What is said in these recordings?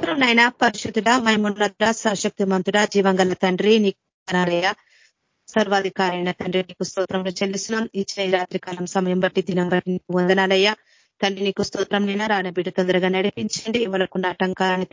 స్తోత్రం నైనా పరిశుద్ధుడ మైమున్నతుడ సశక్తిమంతుడ జీవంగల తండ్రి నీకు సర్వాధికారైన తండ్రి నీకు స్తోత్రంలో చెల్లిస్తున్నాం. ఇచ్చిన రాత్రి కాలం సమయం బట్టి దినం బట్టి నీకు వందనాలయ్యా. తండ్రి నీకు స్తోత్రం నైనా రాని బిడ్డ తొందరగా నడిపించండి. వాళ్ళకున్న ఆటంకాన్ని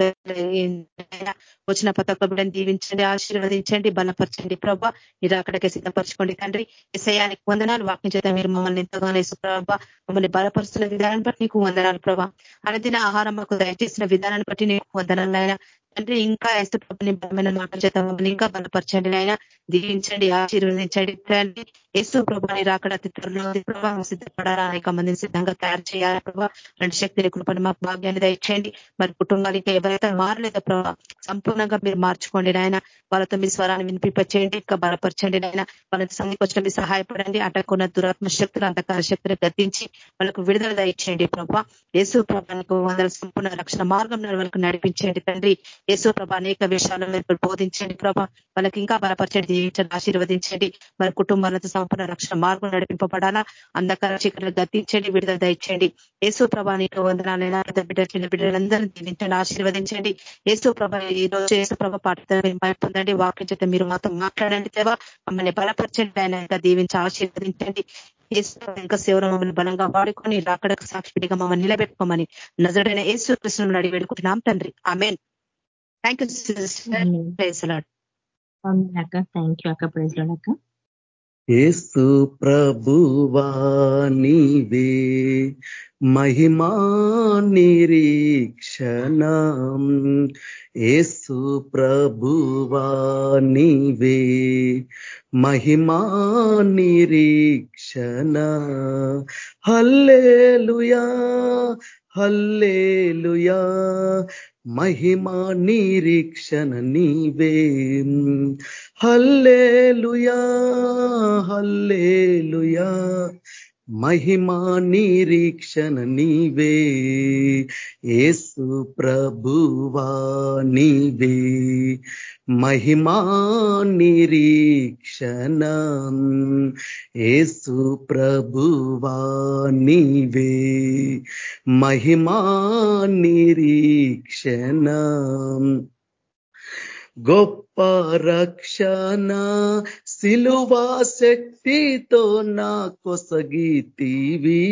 వచ్చిన ప్రతి ఒక్క బిడ్డను దీవించండి ఆశీర్వదించండి బలపరచండి. ప్రభా మీరు అక్కడికే సిద్ధపరచుకోండి తండ్రి. విషయానికి వందనాలు. వాక్యం చేత మీరు మమ్మల్ని ఎంతగానో ప్రభా మమ్మల్ని బలపరుస్తున్న విధానాన్ని బట్టి నీకు వందనాలు ప్రభా. అనదిన ఆహారం మాకు దయచేసిన విధానాన్ని బట్టి నీకు వందనాలైనా తండ్రి ఇంకా ఎస్తు ప్రభుని బలమైన మాట చేత ఇంకా బలపరచండి ఆయన దీవించండి ఆశీర్వదించండి తండ్రి యేసు ప్రభాని రాకడ త్వరలో ప్రభావం సిద్ధపడాలా అనేక మందిని సిద్ధంగా తయారు చేయాలి ప్రభావ రెండు శక్తిని కృపణ మాకు భాగ్యాన్ని దయచేయండి. మరి కుటుంబాలు ఇంకా ఎవరైతే మారలేదో ప్రభావ సంపూర్ణంగా మీరు మార్చుకోండి నాయన. వాళ్ళతో మీ స్వరాన్ని వినిపింపచేయండి ఇంకా బలపరచండి నాయన. వాళ్ళకి సంధికి మీరు సహాయపడండి. అటకున్న దురాత్మ శక్తులు అంతకాల శక్తులు గద్దించి వాళ్ళకు విడుదల దయచేయండి ప్రభా. యేసు ప్రభానికి వందల సంపూర్ణ రక్షణ మార్గం వాళ్ళకు నడిపించండి తండ్రి. యేసు ప్రభ అనేక విషయాలను మీరు బోధించండి ప్రభ. వాళ్ళకి ఇంకా బలపరచండి దీవించండి ఆశీర్వదించండి. మన కుటుంబాలతో సంపూర్ణ రక్షణ మార్గం నడిపింపబడాలా? అంధకార చీకట్లు గతించండి విడుదల దయచేయండి. యేసు ప్రభ నీకు వందనాలైనా పెద్ద బిడ్డ చిన్న బిడ్డలందరినీ దీవించండి ఆశీర్వదించండి. యేసు ప్రభ ఈ రోజు యేసు ప్రభ పాఠ పొందండి వాక్యం చేత మీరు మాతో మాట్లాడండి దేవా. మమ్మల్ని బలపరచండి ఆయన ఇంకా దీవించి ఆశీర్వదించండి. ఇంకా సేవలు మమ్మల్ని బలంగా వాడుకొని రాకడకు సాక్షిగా మమ్మల్ని నిలబెట్టుకోమని నజడైన యేసు కృష్ణుని అడిగి వేడుకుంటున్నాం తండ్రి. ఆమెన్. థ్యాంక్ యూ అక్క. థ్యాంక్ యూ అక్క. ప్రైజ్ అక్క. ఏసు ప్రభువా నీవే మహిమా నిరీక్షణం. ఏసు ప్రభువా నీవే మహిమా నిరీక్షణ. Hallelujah hallelujah. మహిమా నిరీక్షణ నీవే. Hallelujah hallelujah. మహిమా నిరీక్షణ నీవే. ఏసు ప్రభువా నీవే. మహిమా నిరీక్షణ ఏసు ప్రభువా నీవే. మహిమా నిరీక్షణ గొప్ప రక్షణ సిలువా శక్తితో నా కొసగితీవి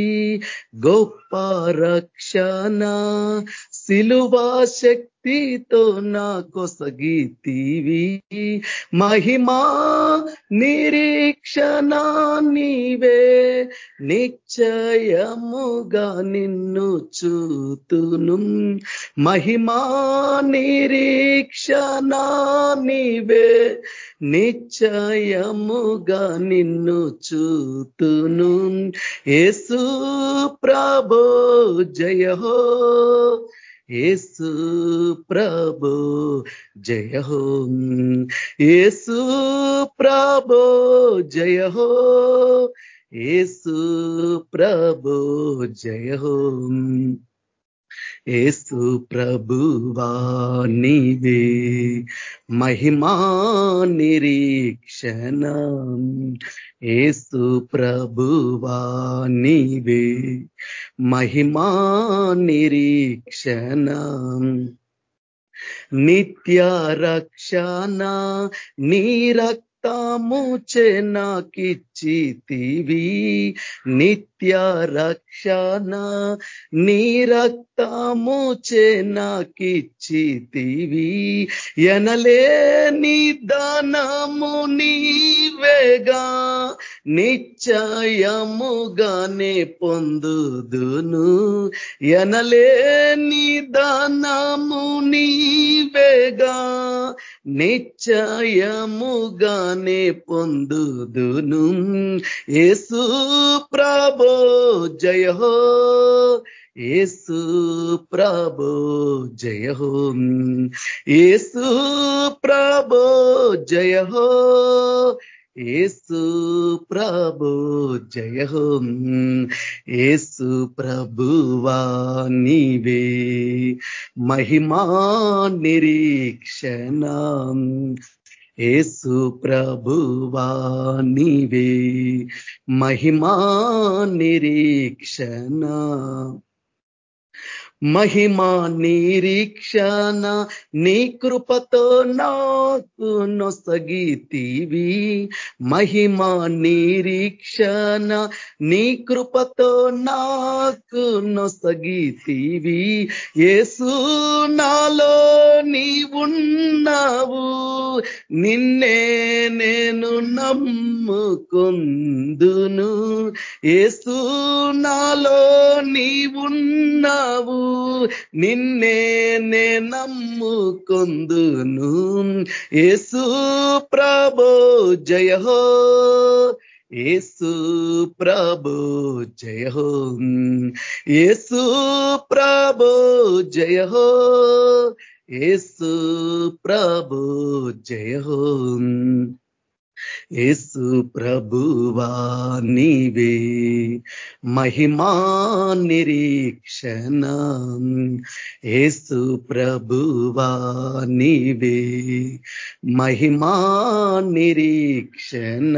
గొప్ప రక్షణ సిలువా శక్తి శక్తితో నా కొసగితీవి మహిమా నిరీక్షణ నీవే. నిశ్చయముగా నిన్ను చూతును. మహిమా నిరీక్షణ నీవే. నిశ్చయముగా నిన్ను చూతును. ఏసు ప్రభో జయహో ఏసు ప్రభో జయ హో. ఏసు ప్రభో జయ హో. ఏసు ప్రభో జయ హో. ఏసు ప్రభువా నీవే. మహిమా నిరీక్షణ. ఏసు ప్రభువా నీవే. మహిమా నిరీక్షణ. నిత్య రక్షణ నీ రక్తము చెనాకిచ్చితివి నిత్య రక్షణ నీ రక్తము చెనాకిచ్చితివి ఎనలే నీ దానము నీవేగా నిశ్చయముగానే పొందుదును. ఎనలే నీ దానము నీవేగా నిశ్చయముగానే పొందుదును. ఏసు ప్రభో జయహో ఏసు ప్రభో జయహో ఏసు ప్రభో జయహో ఏసు ప్రభు జయ ఏసు ప్రభువా నీవే. మహిమా నిరీక్షణ ఏసు ప్రభువా నీవే. మహిమా నిరీక్షణ. మహిమా నిరీక్షణ నీ కృపతో నాకు నొసగితీవి మహిమా నిరీక్షణ నీ కృపతో నాకు నొసగితీవి ఏసు నాలో నీ ఉన్నావు నిన్నే నేను నమ్ముకుందును. ఏసు నాలో నీ ఉన్నావు నిన్నే నే నమ్ముకొందును. ఏసు ప్రభో జయహో ఏసు ప్రభో జయహో ఏసు ప్రభో జయహో ఏసు ప్రభో జయహో ఏసు యేసు ప్రభువా నీవే. మహిమా నిరీక్షణ. ఏసు ప్రభువా నీవే. మహిమా నిరీక్షణ.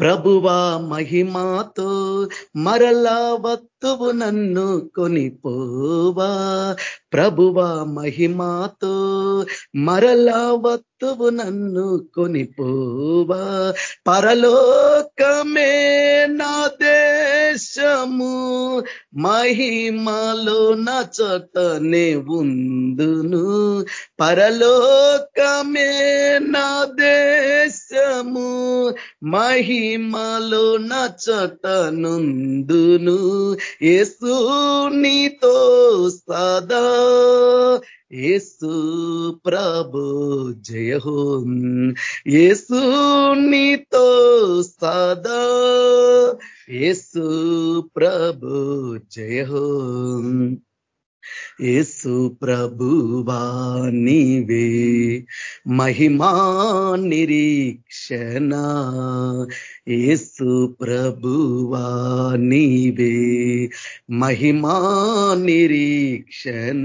ప్రభువా మహిమాతో మరలా వత్తువు నన్ను కొనిపోవా. ప్రభువా మహిమాతో మరలా వత్తువు నన్ను కొనిపోవా. పరలోకమే నా దేశము మహిమలో నా చోటనే ఉందును. పరలోకమే నా దేశము మహి మహిమలో నచటనుందును ఏసు నీతో సదా. ఏసు ప్రభు జయ ఏసు నీతో సదా. ఏసు ప్రభు జయ యేసు ప్రభువా నీవే. మహిమా నిరీక్షణ. యేసు ప్రభువా నీవే. మహిమా నిరీక్షణ.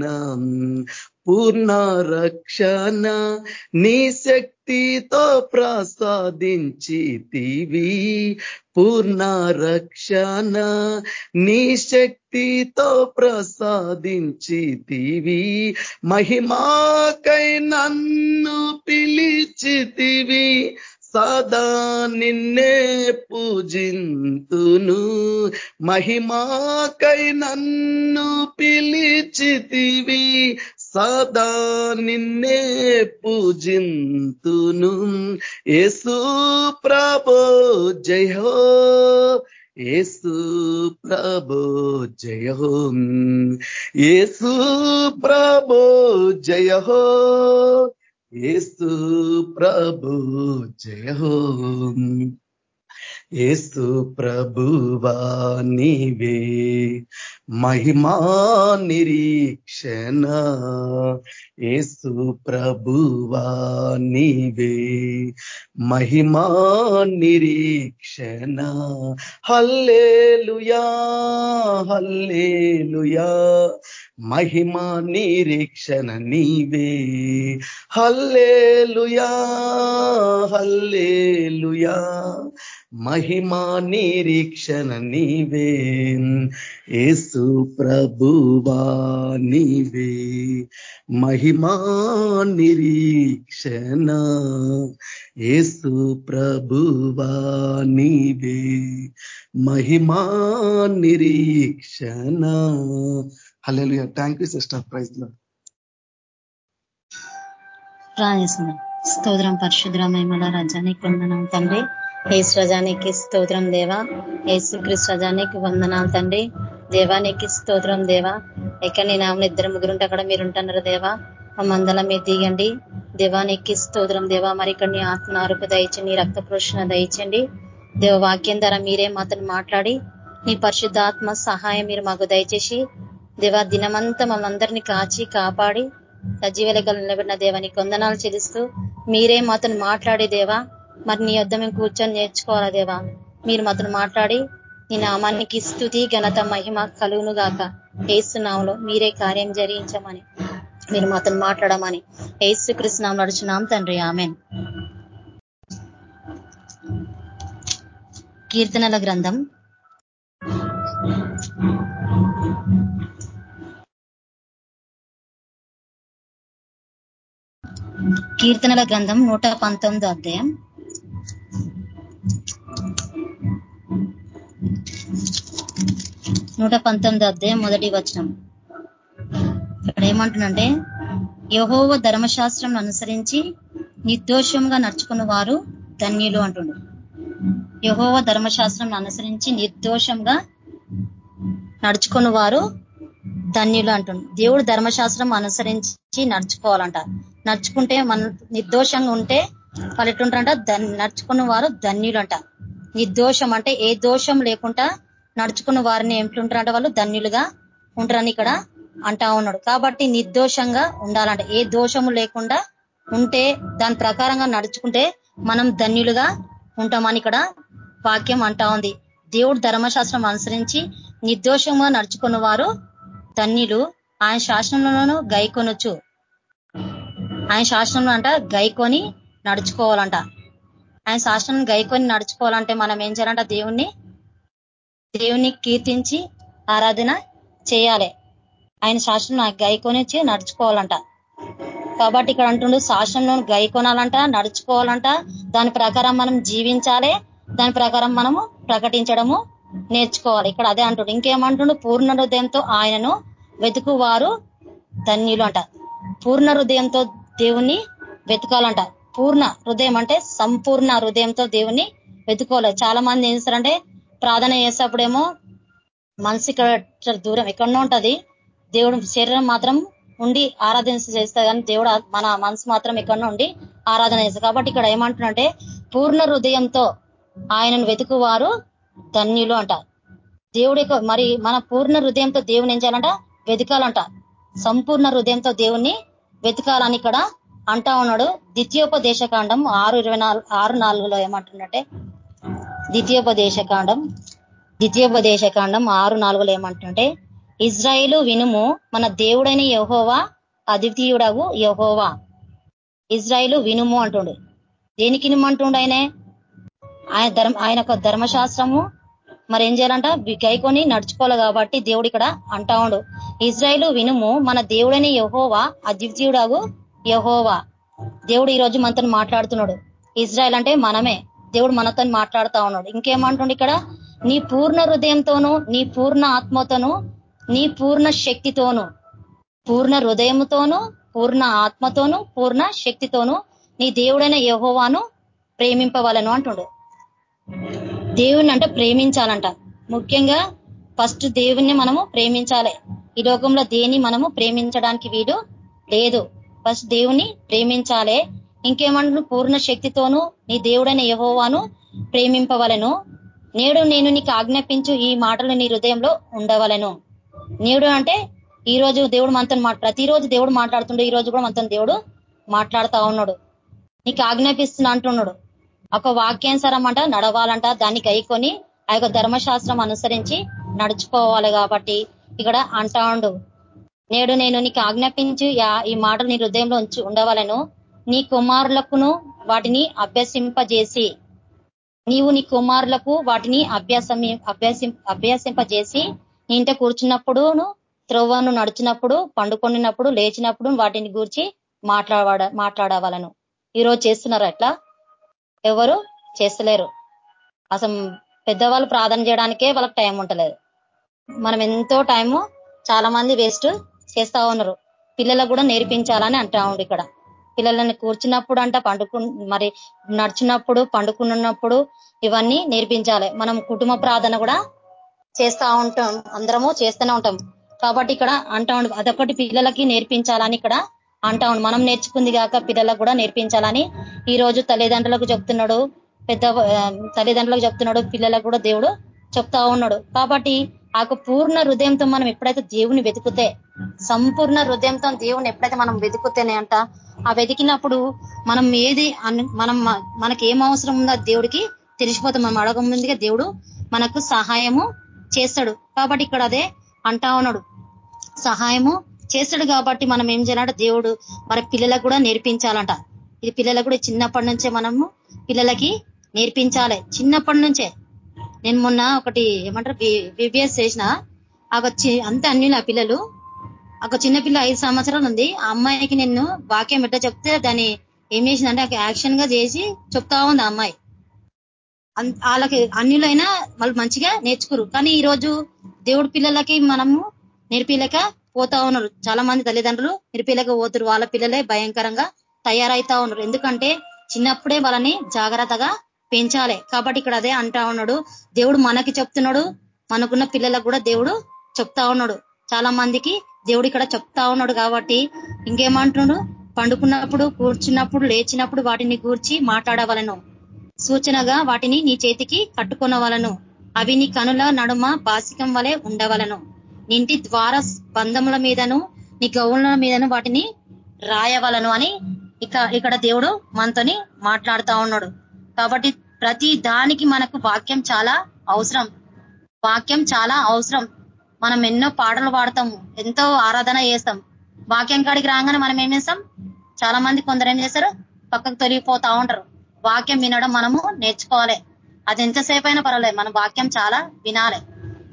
పూర్ణ రక్షణ నీ శక్తితో ప్రసాదించితివి. పూర్ణ రక్షణ నీ శక్తితో ప్రసాదించితివి. మహిమాకై నన్ను పిలిచితివి సదా నిన్నే పూజింతును. మహిమాకై నన్ను పిలిచితివి సదా నిన్నే పూజింతును. ఏసు ప్రభో జయో ఏసు ప్రభో జయో ఏసు ప్రభో జయో ఏసు ప్రభో జయో ఏసు ప్రభువా నీవే. మహిమా నిరీక్షణ. ఏసు ప్రభువా నీవే. మహిమా నిరీక్షణ. Hallelujah hallelujah. మహిమా నిరీక్షణ నీవే. Hallelujah hallelujah. మహిమా నిరీక్షణ నీవే. ఏసు ప్రభువా నీవే. మహిమా నిరీక్షణ ఏసు ప్రభువా నీవే. మహిమా నిరీక్షణ. హలో థ్యాంక్ యూ సిస్టర్ ప్రైజ్లో స్తోత్రం పరిశుద్రమేమల రజానికి వందనం తండ్రి. ఏసు రజానికి స్తోత్రం దేవా. ఏసుక్రీస్ రజానికి వందనాలు తండ్రి. దేవానికి స్తోత్రం దేవా. ఎక్కడ నేను ఆమె ఇద్దరు ముగ్గురుంటే అక్కడ మీరు ఉంటున్నారు దేవా. ఆ మందల మీరు దిగండి. దేవానికి స్తోత్రం దేవా. మరి ఇక్కడ నీ ఆత్మ ఆరోప దయచండి రక్త పురుషణ దయచండి. దేవ వాక్యం ద్వారా మీరే మాతను మాట్లాడి నీ పరిశుద్ధాత్మ సహాయం మీరు మాకు దయచేసి దేవా దినమంతా మమ్మల్ని కాచి కాపాడి సజీవలకలు నిలబడిన దేవానికి వందనాలు చెల్లిస్తూ మీరే మాతను మాట్లాడే దేవా. మరి నీ యొద్ధ మేము కూర్చొని నేర్చుకోవాలా దేవా? మీరు మాతో మాట్లాడి నీ నామానికి స్థుతి ఘనత మహిమ కలుగును గాక. ఏసునాంలో మీరే కార్యం జరిగించమని. మీరు మాతో మాట్లాడమని. ఏసు కృష్ణ నడుచున్నాం తండ్రి. ఆమెన్. కీర్తనల గ్రంథం. కీర్తనల గ్రంథం నూట పంతొమ్మిదో అధ్యాయం. నూట పంతొమ్మిది అధ్యాయం మొదటి వచనం. ఇక్కడ ఏమంటుందంటే యహోవ ధర్మశాస్త్రం అనుసరించి నిర్దోషంగా నడుచుకున్న వారు ధన్యులు అంటుండు. యహోవ ధర్మశాస్త్రం అనుసరించి నిర్దోషంగా నడుచుకున్న వారు ధన్యులు అంటుండు. దేవుడు ధర్మశాస్త్రం అనుసరించి నడుచుకోవాలంట. నడుచుకుంటే మన నిర్దోషంగా ఉంటే వాళ్ళు ఎట్లుంటారంట నడుచుకున్న వారు ధన్యులంట. నిర్దోషం అంటే ఏ దోషం లేకుండా నడుచుకున్న వారిని ఎట్లుంటారంట వాళ్ళు ధన్యులుగా ఉంటారని ఇక్కడ అంటా ఉన్నాడు. కాబట్టి నిర్దోషంగా ఉండాలంట. ఏ దోషము లేకుండా ఉంటే దాని ప్రకారంగా నడుచుకుంటే మనం ధన్యులుగా ఉంటామని ఇక్కడ వాక్యం అంటా ఉంది. దేవుడు ధర్మశాస్త్రం అనుసరించి నిర్దోషంగా నడుచుకున్న వారు ధన్యులు. ఆయన శాసనంలోనూ గైకొనొచ్చు. ఆయన శాసనంలో అంట గైకొని నడుచుకోవాలంట. ఆయన శాసనం గైకొని నడుచుకోవాలంటే మనం ఏం చేయాలంట? దేవుణ్ణి దేవుని కీర్తించి ఆరాధన చేయాలి. ఆయన శాసనం గైకొని నడుచుకోవాలంట. కాబట్టి ఇక్కడ అంటుండు శాసనంలో గైకొనాలంట నడుచుకోవాలంట. దాని ప్రకారం మనం జీవించాలి. దాని ప్రకారం మనము ప్రకటించడము నేర్చుకోవాలి. ఇక్కడ అదే అంటుండు. ఇంకేమంటుండు? పూర్ణ హృదయంతో ఆయనను వెతుకువారు ధన్యులు అంట పూర్ణ హృదయంతో దేవుణ్ణి వెతకాలంట. పూర్ణ హృదయం అంటే సంపూర్ణ హృదయంతో దేవుని వెతుకోవాలి. చాలా మంది ఏం చేస్తారంటే ప్రార్థన చేసేప్పుడేమో మనసు ఇక్కడ దూరం ఎక్కడో ఉంటుంది. దేవుడు శరీరం మాత్రం ఉండి ఆరాధన చేస్తారు కానీ దేవుడు మన మనసు మాత్రం ఎక్కడో ఉండి ఆరాధన చేస్తారు కాబట్టి ఇక్కడ ఏమంటున్నంటే పూర్ణ హృదయంతో ఆయనను వెతుకువారు ధన్యులు అంట. దేవుడి మరి మన పూర్ణ హృదయంతో దేవుని ఏం చేయాలంట? వెతకాలంట. సంపూర్ణ హృదయంతో దేవుణ్ణి వెతకాలని ఇక్కడ అంటా ఉన్నాడు. ద్వితీయోపదేశకాండం ఆరు ఇరవై నాలుగు ఆరు నాలుగులో ఏమంటున్నట్టే ద్వితీయోపదేశకాండం ద్వితీయోపదేశకాండం ఆరు నాలుగులో ఏమంటుంటే ఇజ్రాయిలు వినుము మన దేవుడైన యహోవా అద్వితీయుడవు యహోవా. ఇజ్రాయిలు వినుము అంటుండు. దేనికి నిమ్మంటుండు ఆయనే? ఆయన ధర్మ ఆయన ధర్మశాస్త్రము. మరి ఏం చేయాలంట గైకొని నడుచుకోవాలి కాబట్టి దేవుడు ఇక్కడ అంటా ఉండు. ఇజ్రాయిల్ వినుము మన దేవుడైన యహోవా అద్వితీయుడవు యహోవా. దేవుడు ఈరోజు మనతో మాట్లాడుతున్నాడు. ఇజ్రాయల్ అంటే మనమే. దేవుడు మనతో మాట్లాడుతా ఉన్నాడు. ఇంకేమంటుండు ఇక్కడ? నీ పూర్ణ హృదయంతోనూ నీ పూర్ణ ఆత్మతోనూ నీ పూర్ణ శక్తితోనూ పూర్ణ హృదయంతోనూ పూర్ణ ఆత్మతోనూ పూర్ణ శక్తితోనూ నీ దేవుడైన యహోవాను ప్రేమింపవాలను అంటుండు. దేవుని అంటే ప్రేమించాలంట. ముఖ్యంగా ఫస్ట్ దేవుణ్ణి మనము ప్రేమించాలి. ఈ లోకంలో దేని మనము ప్రేమించడానికి వీడు లేదు. ఫస్ట్ దేవుని ప్రేమించాలే. ఇంకేమంటు పూర్ణ శక్తితోనూ నీ దేవుడైన యహోవాను ప్రేమింపవలను. నేడు నేను నీకు ఆజ్ఞాపించు ఈ మాటలు నీ హృదయంలో ఉండవలను. నేడు అంటే ఈ రోజు దేవుడు మనతో ప్రతిరోజు దేవుడు మాట్లాడుతుండే. ఈ రోజు కూడా మనతో దేవుడు మాట్లాడుతా ఉన్నాడు. నీకు ఆజ్ఞాపిస్తున్నా అంటున్నాడు. ఒక వాక్యానుసారం అంట నడవాలంట. దాన్ని గైకొని ఆ యొక్క ధర్మశాస్త్రం అనుసరించి నడుచుకోవాలి కాబట్టి ఇక్కడ అంటా నేడు నేను నీకు ఆజ్ఞాపించి ఈ మాటలు నీ హృదయంలో ఉంచి ఉండవలను. నీ కుమారులకును వాటిని అభ్యసింపజేసి నీవు నీ కుమారులకు వాటిని అభ్యాసం అభ్యాసం అభ్యాసింపజేసి నీ ఇంట కూర్చున్నప్పుడును త్రొవ్వను నడిచినప్పుడు పండుకొనినప్పుడు లేచినప్పుడు వాటిని గూర్చి మాట్లాడ మాట్లాడవాలను. ఈరోజు చేస్తున్నారు అట్లా ఎవరు చేస్తలేరు. అసలు పెద్దవాళ్ళు ప్రార్థన చేయడానికే వాళ్ళకి టైం ఉంటలేదు. మనం ఎంతో టైము చాలా మంది వేస్ట్ చేస్తా ఉన్నారు. పిల్లలకు కూడా నేర్పించాలని అంటా ఉండు ఇక్కడ. పిల్లలను కూర్చున్నప్పుడు అంట పండుకు మరి నడిచినప్పుడు పండుకున్నప్పుడు ఇవన్నీ నేర్పించాలి. మనం కుటుంబ ప్రార్థన కూడా చేస్తా ఉంటాం. అందరము చేస్తూనే ఉంటాం. కాబట్టి ఇక్కడ అంటా అదొకటి పిల్లలకి నేర్పించాలని ఇక్కడ అంటా మనం నేర్చుకుంది కాక పిల్లలకు కూడా నేర్పించాలని ఈ రోజు తల్లిదండ్రులకు చెప్తున్నాడు. పెద్ద తల్లిదండ్రులకు చెప్తున్నాడు. పిల్లలకు కూడా దేవుడు చెప్తా ఉన్నాడు. కాబట్టి ఆ పూర్ణ హృదయంతో మనం ఎప్పుడైతే దేవుని వెతుకుతే సంపూర్ణ హృదయంతో దేవుని ఎప్పుడైతే మనం వెతుకుతేనే అంట ఆ వెతికినప్పుడు మనం ఏది మనం మనకి ఏం అవసరం ఉందో దేవుడికి తెలిసిపోతాం మనం అడగ ముందుగా దేవుడు మనకు సహాయము చేస్తాడు. కాబట్టి ఇక్కడ అదే అంటా ఉన్నాడు. సహాయము చేస్తాడు కాబట్టి మనం ఏం చేయాలంటే దేవుడు మరి పిల్లలకు కూడా నేర్పించాలంట. ఇది పిల్లలకు కూడా చిన్నప్పటి నుంచే మనము పిల్లలకి నేర్పించాలి. చిన్నప్పటి నుంచే నేను మొన్న ఒకటి ఏమంటారు బీబీఎస్ చేసిన. వచ్చి అంత అన్ని నా పిల్లలు. ఒక చిన్న పిల్ల ఐదు సంవత్సరాలు ఉంది. ఆ అమ్మాయికి నేను వాక్యం ఎట్లా చెప్తే దాన్ని ఏం చేసిందంటే యాక్షన్గా చేసి చెప్తా ఉంది అమ్మాయి. వాళ్ళకి అన్యులైనా వాళ్ళు మంచిగా నేర్చుకురు. కానీ ఈ రోజు దేవుడి పిల్లలకి మనము నేర్పిలేక పోతా ఉన్నారు. చాలా మంది తల్లిదండ్రులు నేర్పిలేక పోతురు. వాళ్ళ పిల్లలే భయంకరంగా తయారైతా ఉన్నారు. ఎందుకంటే చిన్నప్పుడే వాళ్ళని జాగ్రత్తగా పెంచాలి. కాబట్టి ఇక్కడ అదే అంటా ఉన్నాడు. దేవుడు మనకి చెప్తున్నాడు. మనకున్న పిల్లలకు కూడా దేవుడు చెప్తా ఉన్నాడు. చాలా మందికి దేవుడు ఇక్కడ చెప్తా ఉన్నాడు కాబట్టి ఇంకేమంటున్నాడు? పండుకున్నప్పుడు కూర్చున్నప్పుడు లేచినప్పుడు వాటిని కూర్చి మాట్లాడవలను. సూచనగా వాటిని నీ చేతికి కట్టుకునవలను. అవి నీ కనుల నడుమ బాసికం వలె ఉండవలను. నింటి ద్వార బంధముల మీదను నీ గౌనుల మీదను వాటిని రాయవలను అని ఇక ఇక్కడ దేవుడు మనతోని మాట్లాడుతా ఉన్నాడు. కాబట్టి ప్రతి దానికి మనకు వాక్యం చాలా అవసరం. వాక్యం చాలా అవసరం. మనం ఎన్నో పాటలు పాడతాము ఎంతో ఆరాధన చేస్తాం. వాక్యం కాడికి రాగానే మనం ఏం చేస్తాం? చాలా మంది కొందరు ఏం చేస్తారు? పక్కకు తొలగిపోతా ఉంటారు. వాక్యం వినడం మనము నేర్చుకోవాలి. అది ఎంతసేపు అయినా పర్వాలేదు. మన వాక్యం చాలా వినాలి.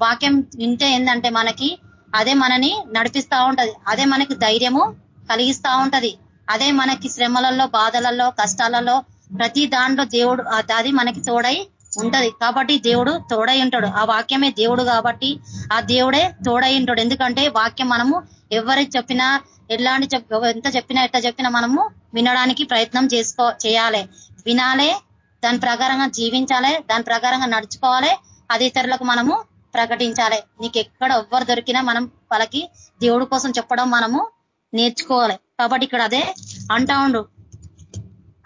వాక్యం వింటే ఏంటంటే మనకి అదే మనని నడిపిస్తా ఉంటది. అదే మనకి ధైర్యము కలిగిస్తా ఉంటది. అదే మనకి శ్రమలలో బాధలలో కష్టాలలో ప్రతి దాంట్లో దేవుడు అది మనకి తోడై ఉంటది. కాబట్టి దేవుడు తోడై ఉంటాడు. ఆ వాక్యమే దేవుడు కాబట్టి ఆ దేవుడే తోడై ఉంటాడు. ఎందుకంటే వాక్యం మనము ఎవరికి చెప్పినా ఎలాంటి ఎంత చెప్పినా ఎట్లా చెప్పినా మనము వినడానికి ప్రయత్నం చేసుకో చేయాలి. వినాలే దాని ప్రకారంగా జీవించాలి దాని ప్రకారంగా నడుచుకోవాలి అది ఇతరులకు మనము ప్రకటించాలి. నీకు ఎక్కడ ఎవ్వరు దొరికినా మనం వాళ్ళకి దేవుడి కోసం చెప్పడం మనము నేర్చుకోవాలి. కాబట్టి ఇక్కడ అదే అంటా ఉండు.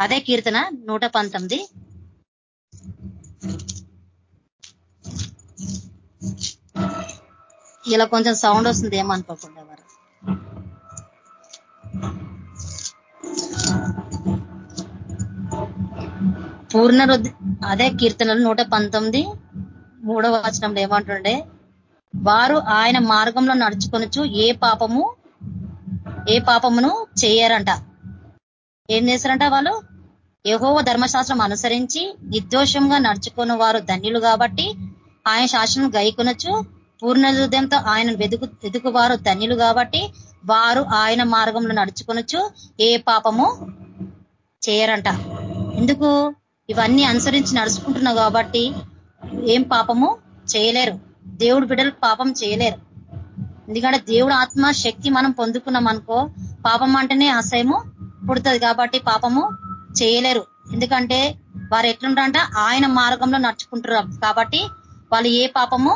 అదే కీర్తన నూట పంతొమ్మిది. ఇలా కొంచెం సౌండ్ వస్తుంది ఏమనుకోకుండా ఎవరు. పూర్ణ అదే కీర్తనలు నూట పంతొమ్మిది మూడవ వచనంలో ఏమంటుండే? వారు ఆయన మార్గంలో నడుచుకొనొచ్చు ఏ పాపము ఏ పాపమును చేయరంట. ఏం చేశారంట వాళ్ళు? యహోవ ధర్మశాస్త్రం అనుసరించి నిర్దోషంగా నడుచుకున్న వారు ధన్యులు కాబట్టి ఆయన శాసనం గైకొనొచ్చు. పూర్ణ హృదయంతో ఆయన వెతుకు వెతుకువారు ధన్యులు కాబట్టి వారు ఆయన మార్గంలో నడుచుకొనొచ్చు. ఏ పాపము చేయరంట. ఎందుకు? ఇవన్నీ అనుసరించి నడుచుకుంటున్నావు కాబట్టి ఏం పాపము చేయలేరు. దేవుడు బిడ్డలు పాపం చేయలేరు. ఎందుకంటే దేవుడు ఆత్మ శక్తి మనం పొందుకున్నాం అనుకో పాపం అంటేనే అసహ్యము పుడుతుంది కాబట్టి పాపము చేయలేరు. ఎందుకంటే వారు ఎట్లుంటారంట ఆయన మార్గంలో నడుచుకుంటారు కాబట్టి వాళ్ళు ఏ పాపము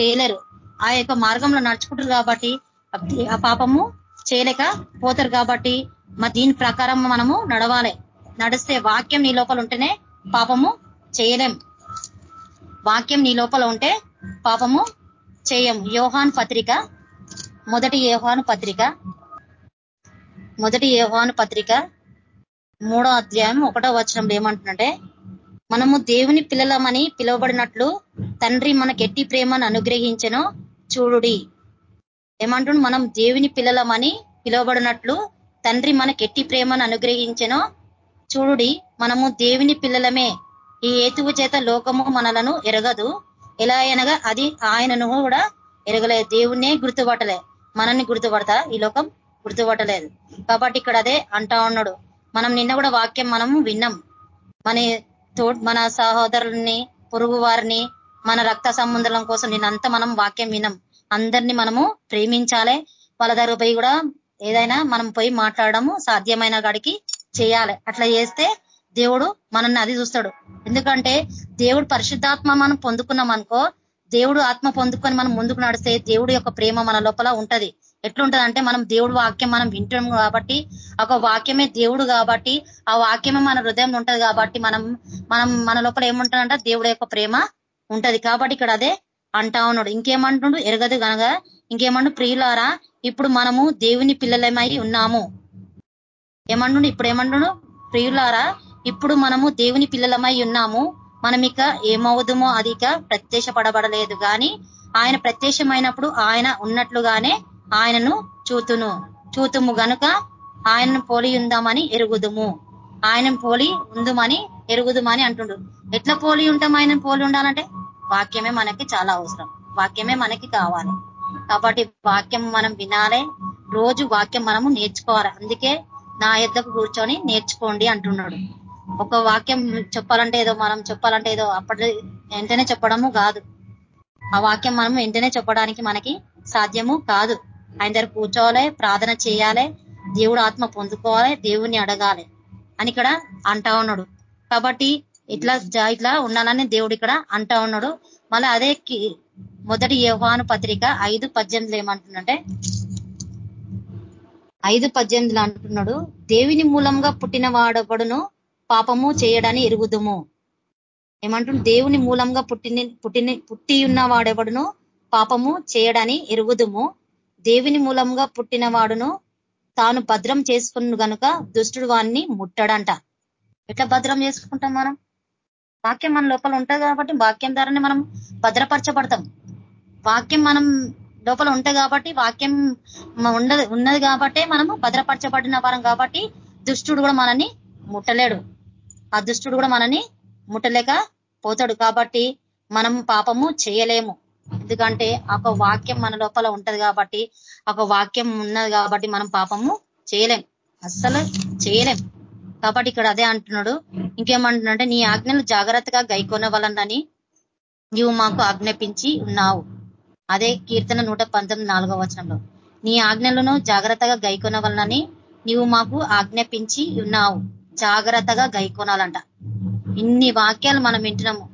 చేయలేరు. ఆ యొక్క మార్గంలో నడుచుకుంటారు కాబట్టి ఆ పాపము చేయలేక పోతారు కాబట్టి మా దీని ప్రకారం మనము నడవాలి. నడిస్తే వాక్యం నీ లోపల ఉంటేనే పాపము చేయలేం. వాక్యం నీ లోపల ఉంటే పాపము చేయం. యోహాన్ పత్రిక మొదటి యోహాను పత్రిక మొదటి యోహాను పత్రిక మూడో అధ్యాయం ఒకటో వచనంలో ఏమంటుందంటే మనము దేవుని పిల్లలమని పిలువబడినట్లు తండ్రి మనకి ఎట్టి ప్రేమను అనుగ్రహించను చూడుడి. ఏమంటుండు మనం దేవుని పిల్లలమని పిలువబడినట్లు తండ్రి మనకి ఎట్టి ప్రేమను అనుగ్రహించను చూడుడి. మనము దేవుని పిల్లలమే. ఈ హేతువు చేత లోకము మనలను ఎరగదు. ఎలా అనగా అది ఆయనను కూడా ఎరగలేదు. దేవుణ్ణే గుర్తుపట్టలే. మనల్ని గుర్తుపడతా? ఈ లోకం గుర్తుపట్టలేదు. కాబట్టి ఇక్కడ అదే అంటా ఉన్నాడు. మనం నిన్న కూడా వాక్యం మనము విన్నాం. మన మన సహోదరుల్ని పొరుగు వారిని మన రక్త సంబంధం కోసం నిన్నంతా మనం వాక్యం వినం అందరినీ మనము ప్రేమించాలి. వాళ్ళ దగ్గర పోయి కూడా ఏదైనా మనం పోయి మాట్లాడము సాధ్యమైన గాడికి చేయాలి. అట్లా చేస్తే దేవుడు మనల్ని అది చూస్తాడు. ఎందుకంటే దేవుడు పరిశుద్ధాత్మ మనం పొందుకున్నాం అనుకో దేవుడు ఆత్మ పొందుకొని మనం ముందుకు నడిస్తే దేవుడు యొక్క ప్రేమ మన లోపల ఉంటది. ఎట్లుంటదంటే మనం దేవుడు వాక్యం మనం వింటాం కాబట్టి ఒక వాక్యమే దేవుడు కాబట్టి ఆ వాక్యమే మన హృదయం ఉంటది కాబట్టి మనం మనం మన లోపల ఏముంటుందంట దేవుడు యొక్క ప్రేమ ఉంటది. కాబట్టి ఇక్కడ అదే అంటా ఉన్నాడు. ఇంకేమంటుండు? ఎరగదు కనుక ఇంకేమంటు ప్రియులారా ఇప్పుడు మనము దేవుని పిల్లలమై ఉన్నాము. ఏమంటుండు? ఇప్పుడు ఏమంటుండు? ప్రియులారా ఇప్పుడు మనము దేవుని పిల్లలమై ఉన్నాము. మనం ఇక ఏమవుదుమో అది ఇక ప్రత్యక్షపడబడలేదు. కానీ ఆయన ప్రత్యక్షమైనప్పుడు ఆయన ఉన్నట్లుగానే ఆయనను చూతును. చూతుము గనుక ఆయనను పోలి ఉందామని ఎరుగుదుము. ఆయన పోలి ఉందుమని ఎరుగుదుమని అంటుండు. ఎట్లా పోలి ఉంటాం ఆయన పోలి ఉండాలంటే? వాక్యమే మనకి చాలా అవసరం. వాక్యమే మనకి కావాలి. కాబట్టి వాక్యం మనం వినాలే. రోజు వాక్యం మనము నేర్చుకోవాలి. అందుకే నా ఎద్దకు కూర్చొని నేర్చుకోండి అంటున్నాడు. ఒక వాక్యం చెప్పాలంటే ఏదో మనం చెప్పాలంటే ఏదో అప్పటి వెంటనే చెప్పడము కాదు. ఆ వాక్యం మనం వెంటనే చెప్పడానికి మనకి సాధ్యము కాదు. ఆయన దగ్గర కూర్చోవాలి ప్రార్థన చేయాలి దేవుడు ఆత్మ పొందుకోవాలి దేవుణ్ణి అడగాలి అని ఇక్కడ అంటా ఉన్నాడు. కాబట్టి ఇట్లా ఇట్లా ఉండాలని దేవుడు ఇక్కడ అంటా ఉన్నాడు. మళ్ళీ అదే మొదటి యోహాను పత్రిక ఐదు పద్దెనిమిది ఏమంటుందంటే ఐదు పద్దెనిమిదిలో అంటున్నాడు దేవిని మూలంగా పుట్టిన వాడొకడును పాపము చేయడాన్ని ఎరుగుదుము. ఏమంటుండు? దేవుని మూలంగా పుట్టిన పుట్టిన పుట్టి ఉన్న వాడెవడును పాపము చేయడాన్ని ఎరుగుదుము. దేవుని మూలంగా పుట్టిన వాడును తాను భద్రం చేసుకున్న గనుక దుష్టుడు వాడిని ముట్టడంట. ఎట్లా భద్రం చేసుకుంటాం మనం? వాక్యం మన లోపల ఉంటుంది కాబట్టి వాక్యం ద్వారానే మనం భద్రపరచబడతాం. వాక్యం మనం లోపల ఉంటాయి కాబట్టి వాక్యం ఉండదు ఉన్నది కాబట్టే మనము భద్రపరచబడిన వారం కాబట్టి దుష్టుడు కూడా మనని ముట్టలేడు. ఆ దుష్టుడు కూడా మనని ముట్టలేక పోతాడు కాబట్టి మనం పాపము చేయలేము. ఎందుకంటే ఒక వాక్యం మన లోపల ఉంటది కాబట్టి ఒక వాక్యం ఉన్నది కాబట్టి మనం పాపము చేయలేం. అస్సలు చేయలేం. కాబట్టి ఇక్కడ అదే అంటున్నాడు. ఇంకేమంటున్నాడంటే నీ ఆజ్ఞలు జాగ్రత్తగా గైకొనవలనని నీవు మాకు ఆజ్ఞాపించి ఉన్నావు. అదే కీర్తన నూట పంతొమ్మిది నాలుగో వచనంలో. నీ ఆజ్ఞలను జాగ్రత్తగా గైకొనవలనని నీవు మాకు ఆజ్ఞాపించి ఉన్నావు. జాగ్రత్తగా గైకొనాలంట. ఇన్ని వాక్యాలు మనం వింటున్నాము.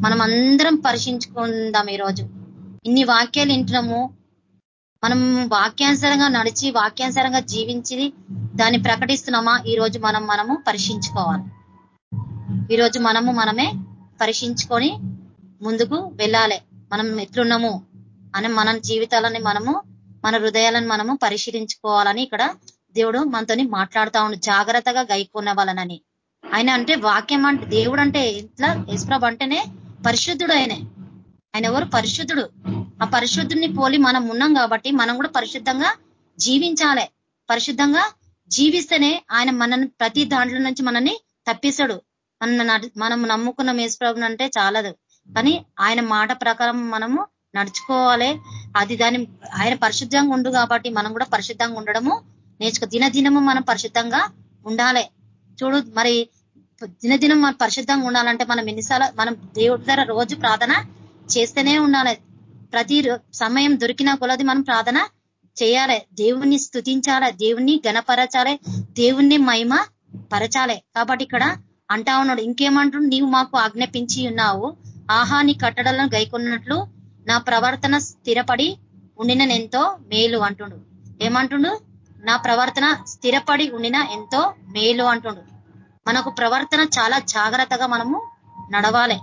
మనం అందరం పరిశీలించుకుందాం ఈరోజు. ఇన్ని వాక్యాలు వింటున్నాము. మనం వాక్యానుసరంగా నడిచి వాక్యానుసరంగా జీవించి దాన్ని ప్రకటిస్తున్నామా? ఈ రోజు మనం మనము పరిశీలించుకోవాలి. ఈరోజు మనము మనమే పరిశీలించుకొని ముందుకు వెళ్ళాలి. మనం ఎట్లున్నాము అని మన జీవితాలని మనము మన హృదయాలను మనము పరిశీలించుకోవాలని ఇక్కడ దేవుడు మనతోని మాట్లాడుతా ఉండు. జాగ్రత్తగా గైకున్న వాళ్ళనని ఆయన అంటే వాక్యం అంటే దేవుడు అంటే ఇట్లా యశ్ప్రభ అంటేనే పరిశుద్ధుడు ఆయనే ఆయన ఎవరు? పరిశుద్ధుడు. ఆ పరిశుద్ధుడిని పోలి మనం ఉన్నాం కాబట్టి మనం కూడా పరిశుద్ధంగా జీవించాలి. పరిశుద్ధంగా జీవిస్తేనే ఆయన మనని ప్రతి దాంట్లో నుంచి మనల్ని తప్పిస్తాడు. మన మనం నమ్ముకున్న మేసుప్రభుని అంటే చాలదు. కానీ ఆయన మాట ప్రకారం మనము నడుచుకోవాలి. అది దాని ఆయన పరిశుద్ధంగా ఉండు కాబట్టి మనం కూడా పరిశుద్ధంగా ఉండడము నేర్చుకో దినదినము మనం పరిశుద్ధంగా ఉండాలి. చూడు మరి దినదినం మనం పరిశుద్ధంగా ఉండాలంటే మనం ఎన్నిసార్లు మనం దేవుడి దగ్గర రోజు ప్రార్థన చేస్తేనే ఉండాలి. ప్రతి సమయం దొరికిన కొలది మనం ప్రార్థన చేయాలి. దేవుణ్ణి స్థుతించాలి దేవుణ్ణి గణపరచాలి దేవుణ్ణి మహిమ పరచాలి కాబట్టి ఇక్కడ అంటా ఉన్నాడు ఇంకేమంటు నీవు మాకు ఆజ్ఞాపించి ఉన్నావు. ఆహా నీ కట్టడలను గైకొన్నట్లు నా ప్రవర్తన స్థిరపడి ఉండిన ఎంతో మేలు అంటుండు. ఏమంటుండు? నా ప్రవర్తన స్థిరపడి ఉండిన ఎంతో మేలు అంటుండు. మనకు ప్రవర్తన చాలా జాగ్రత్తగా మనము నడవాలి.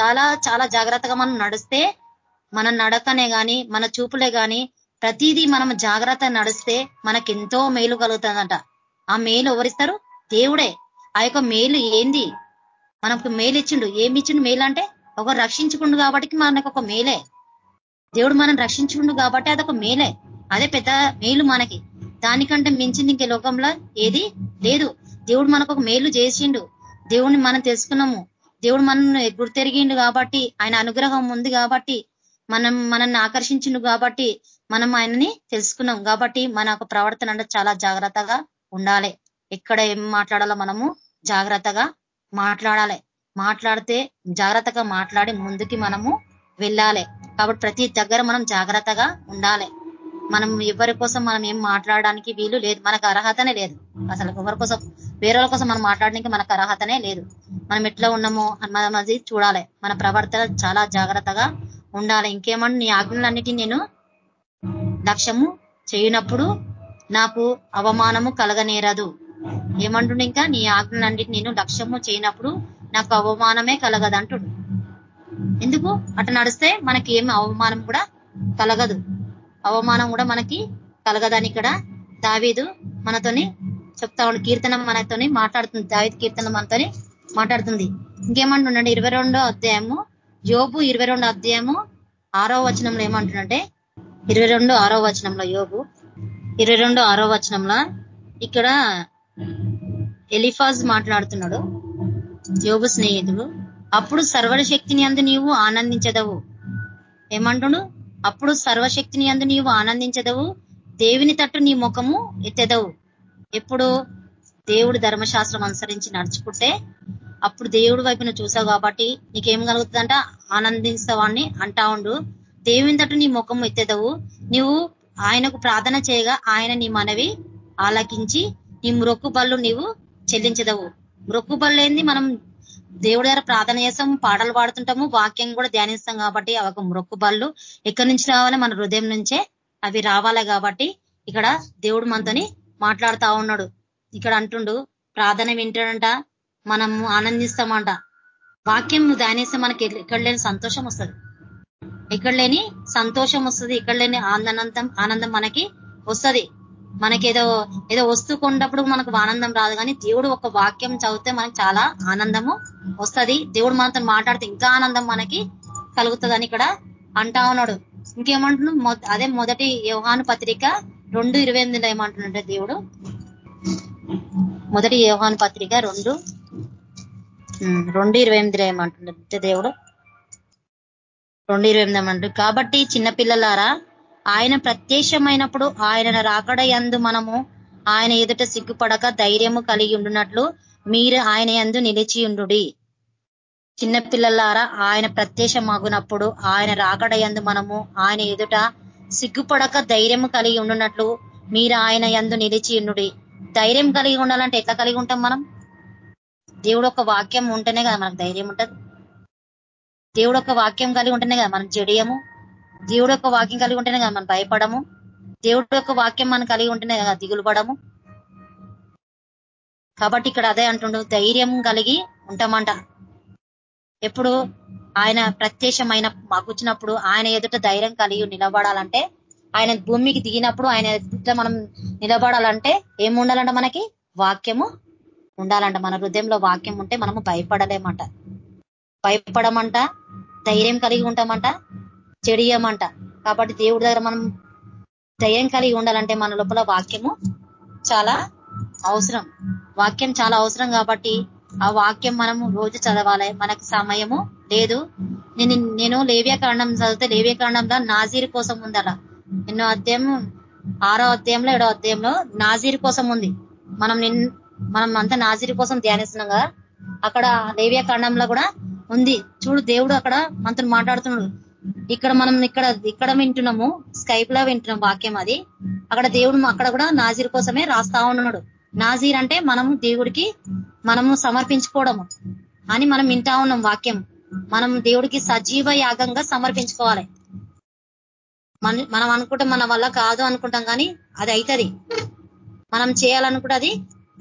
చాలా చాలా జాగ్రత్తగా మనం నడిస్తే మన నడకనే కానీ మన చూపులే కానీ ప్రతిదీ మనం జాగ్రత్త నడిస్తే మనకెంతో మేలు కలుగుతుందంట. ఆ మేలు ఎవరిస్తారు? దేవుడే. ఆ యొక్క మేలు ఏంది? మనకు మేలు ఇచ్చిండు. ఏమి ఇచ్చిండు మేలు అంటే? ఒక రక్షించుకుండు కాబట్టి మనకు ఒక మేలే. దేవుడు మనం రక్షించుకుండు కాబట్టి అదొక మేలే. అదే పెద్ద మేలు మనకి. దానికంటే మించింది ఇంకే లోకంలో ఏది లేదు. దేవుడు మనకు ఒక మేలు చేసిండు. దేవుడిని మనం తెలుసుకున్నాము. దేవుడు మనల్ని గుర్తెరిగిండు కాబట్టి ఆయన అనుగ్రహం ఉంది కాబట్టి మనం మనల్ని ఆకర్షించిండు కాబట్టి మనం ఆయనని తెలుసుకున్నాం కాబట్టి మన ప్రవర్తన అంటే చాలా జాగ్రత్తగా ఉండాలి. ఎక్కడ ఏం మాట్లాడాలో మనము జాగ్రత్తగా మాట్లాడాలి. మాట్లాడితే జాగ్రత్తగా మాట్లాడి ముందుకి మనము వెళ్ళాలి. కాబట్టి ప్రతి దగ్గర మనం జాగ్రత్తగా ఉండాలి. మనం ఎవరి కోసం మనం ఏం మాట్లాడడానికి వీలు లేదు. మనకు అర్హతనే లేదు. అసలు ఎవరి కోసం వేరే కోసం మనం మాట్లాడడానికి మనకు అర్హతనే లేదు. మనం ఎట్లా ఉన్నామో మనం అది చూడాలి. మన ప్రవర్తన చాలా జాగ్రత్తగా ఉండాలి. ఇంకేమన్నా నీ ఆజ్ఞలన్నిటిని నేను లక్ష్యము చేయనప్పుడు నాకు అవమానము కలగనేరదు. ఏమంటుండే ఇంకా? నీ ఆజ్ఞలన్నిటి నేను లక్ష్యము చేయనప్పుడు నాకు అవమానమే కలగదు ఎందుకు? అటు నడిస్తే మనకి ఏమి అవమానం కూడా కలగదు. అవమానం కూడా మనకి కలగదని ఇక్కడ దావీదు మనతోని చెప్తా ఉండు కీర్తనం మనతోని మాట్లాడుతుంది. దావీద్ కీర్తనం మనతోని మాట్లాడుతుంది. ఇంకేమంటుండండి ఇరవై రెండో అధ్యాయము యోబు ఇరవై రెండో అధ్యాయము ఆరో వచనంలో ఏమంటుండంటే ఇరవై రెండు ఆరో వచనంలో యోగు ఇరవై రెండు ఆరో వచనంలో ఇక్కడ ఎలిఫాజ్ మాట్లాడుతున్నాడు. యోగు స్నేహితుడు అప్పుడు సర్వశక్తిని అందు నీవు ఆనందించదవు. ఏమంటుడు? అప్పుడు సర్వశక్తిని అందు నీవు ఆనందించదవు దేవిని తట్టు నీ ముఖము ఎత్తెదవు. ఎప్పుడు దేవుడు ధర్మశాస్త్రం అనుసరించి నడుచుకుంటే అప్పుడు దేవుడి వైపున చూసావు కాబట్టి నీకేం కలుగుతుందంట? ఆనందిస్తావాన్ని అంటా ఉండు. దేవుని తట్టు నీ ముఖం ఎత్తేదవు. నువ్వు ఆయనకు ప్రార్థన చేయగా ఆయన నీ మనవి ఆలకించి నీ బళ్ళు నీవు చెల్లించదవు. బళ్ళు మనం దేవుడి దగ్గర ప్రార్థన చేస్తాం పాటలు పాడుతుంటాము వాక్యం కూడా ధ్యానిస్తాం కాబట్టి ఒక బళ్ళు ఎక్కడి నుంచి రావాలి? మన హృదయం నుంచే అవి రావాలి కాబట్టి ఇక్కడ దేవుడు మనతోని మాట్లాడుతా ఉన్నాడు. ఇక్కడ అంటుండు ప్రార్థన వింటాడంట మనం ఆనందిస్తామంట. వాక్యం ధ్యానిస్తే మనకి ఎక్కడ లేని సంతోషం వస్తుంది. ఎక్కడ లేని సంతోషం వస్తుంది ఇక్కడ లేని ఆనందం ఆనందం మనకి వస్తుంది. మనకేదో ఏదో వస్తూ కొన్నప్పుడు మనకు ఆనందం రాదు. కానీ దేవుడు ఒక వాక్యం చదివితే మనకు చాలా ఆనందము వస్తుంది. దేవుడు మనతో మాట్లాడితే ఇంకా ఆనందం మనకి కలుగుతుందని ఇక్కడ అంటా ఉన్నాడు. ఇంకేమంటున్నాడు? అదే మొదటి యోహాను పత్రిక రెండు ఇరవై ఎనిమిదిలో ఏమంటున్నాడు దేవుడు? మొదటి యోహాను పత్రిక రెండు రెండు ఇరవై ఎనిమిదిలో ఏమంటున్నాడు దేవుడు? రెండు ఇరవై ఎనిమిది ఏమంటారు కాబట్టి చిన్నపిల్లలారా ఆయన ప్రత్యక్షమైనప్పుడు ఆయన రాకడ యందు మనము ఆయన ఎదుట సిగ్గుపడక ధైర్యము కలిగి ఉండునట్లు మీరు ఆయన ఎందు నిలిచి ఉండు చిన్నపిల్లలారా ఆయన ప్రత్యక్షమాగునప్పుడు ఆయన రాకడ యందు మనము ఆయన ఎదుట సిగ్గుపడక ధైర్యం కలిగి ఉండునట్లు మీరు ఆయన ఎందు నిలిచి ఉండు ధైర్యం కలిగి ఉండాలంటే ఎట్లా కలిగి ఉంటాం మనం? దేవుడు ఒక వాక్యం ఉంటేనే కదా మనకు ధైర్యం ఉంటుంది. దేవుడు ఒక వాక్యం కలిగి ఉంటేనే కదా మనం చెడియము? దేవుడు యొక్క వాక్యం కలిగి ఉంటేనే కదా మనం భయపడము. దేవుడు యొక్క వాక్యం మనం కలిగి ఉంటేనే కదా దిగులు పడము. కాబట్టి ఇక్కడ అదే అంటుండు ధైర్యం కలిగి ఉంటామంట. ఎప్పుడు ఆయన ప్రత్యక్షమైన మాకుచ్చినప్పుడు ఆయన ఎదుట ధైర్యం కలిగి నిలబడాలంటే ఆయన భూమికి దిగినప్పుడు ఆయన ఎదుట మనం నిలబడాలంటే ఏముండాలంట మనకి? వాక్యము ఉండాలంట. మన హృదయంలో వాక్యం ఉంటే మనము భయపడలేమంట. భయపడమంట ధైర్యం కలిగి ఉంటామంట. చెడియమంట. కాబట్టి దేవుడి దగ్గర మనం దయం కలిగి ఉండాలంటే మన లోపల వాక్యము చాలా అవసరం. వాక్యం చాలా అవసరం కాబట్టి ఆ వాక్యం మనము రోజు చదవాలి. మనకు సమయము లేదు. నేను నేను లేవ్యకాండం చదివితే లేవ్యకాండంలో నాజీర్ కోసం ఉంది ఎన్నో అధ్యాయం ఆరో అధ్యాయంలో ఏడో అధ్యాయంలో నాజీర్ కోసం ఉంది. మనం మనం అంతా నాజీర్ కోసం ధ్యానిస్తున్నాం కదా. అక్కడ లేవ్యకాండంలో కూడా ఉంది. చూడు దేవుడు అక్కడ మనతో మాట్లాడుతున్నాడు. ఇక్కడ మనం ఇక్కడ ఇక్కడ వింటున్నాము స్కైప్లో వింటున్నాం వాక్యం అది. అక్కడ దేవుడు అక్కడ కూడా నాజీర్ కోసమే రాస్తా ఉన్నాడు. నాజీర్ అంటే మనము దేవుడికి మనము సమర్పించుకోవడము అని మనం వింటా ఉన్నాం వాక్యం. మనం దేవుడికి సజీవ యాగంగా సమర్పించుకోవాలి. మనం అనుకుంటే మన వల్ల కాదు అనుకుంటాం కానీ అది అవుతుంది మనం చేయాలనుకుంటే అది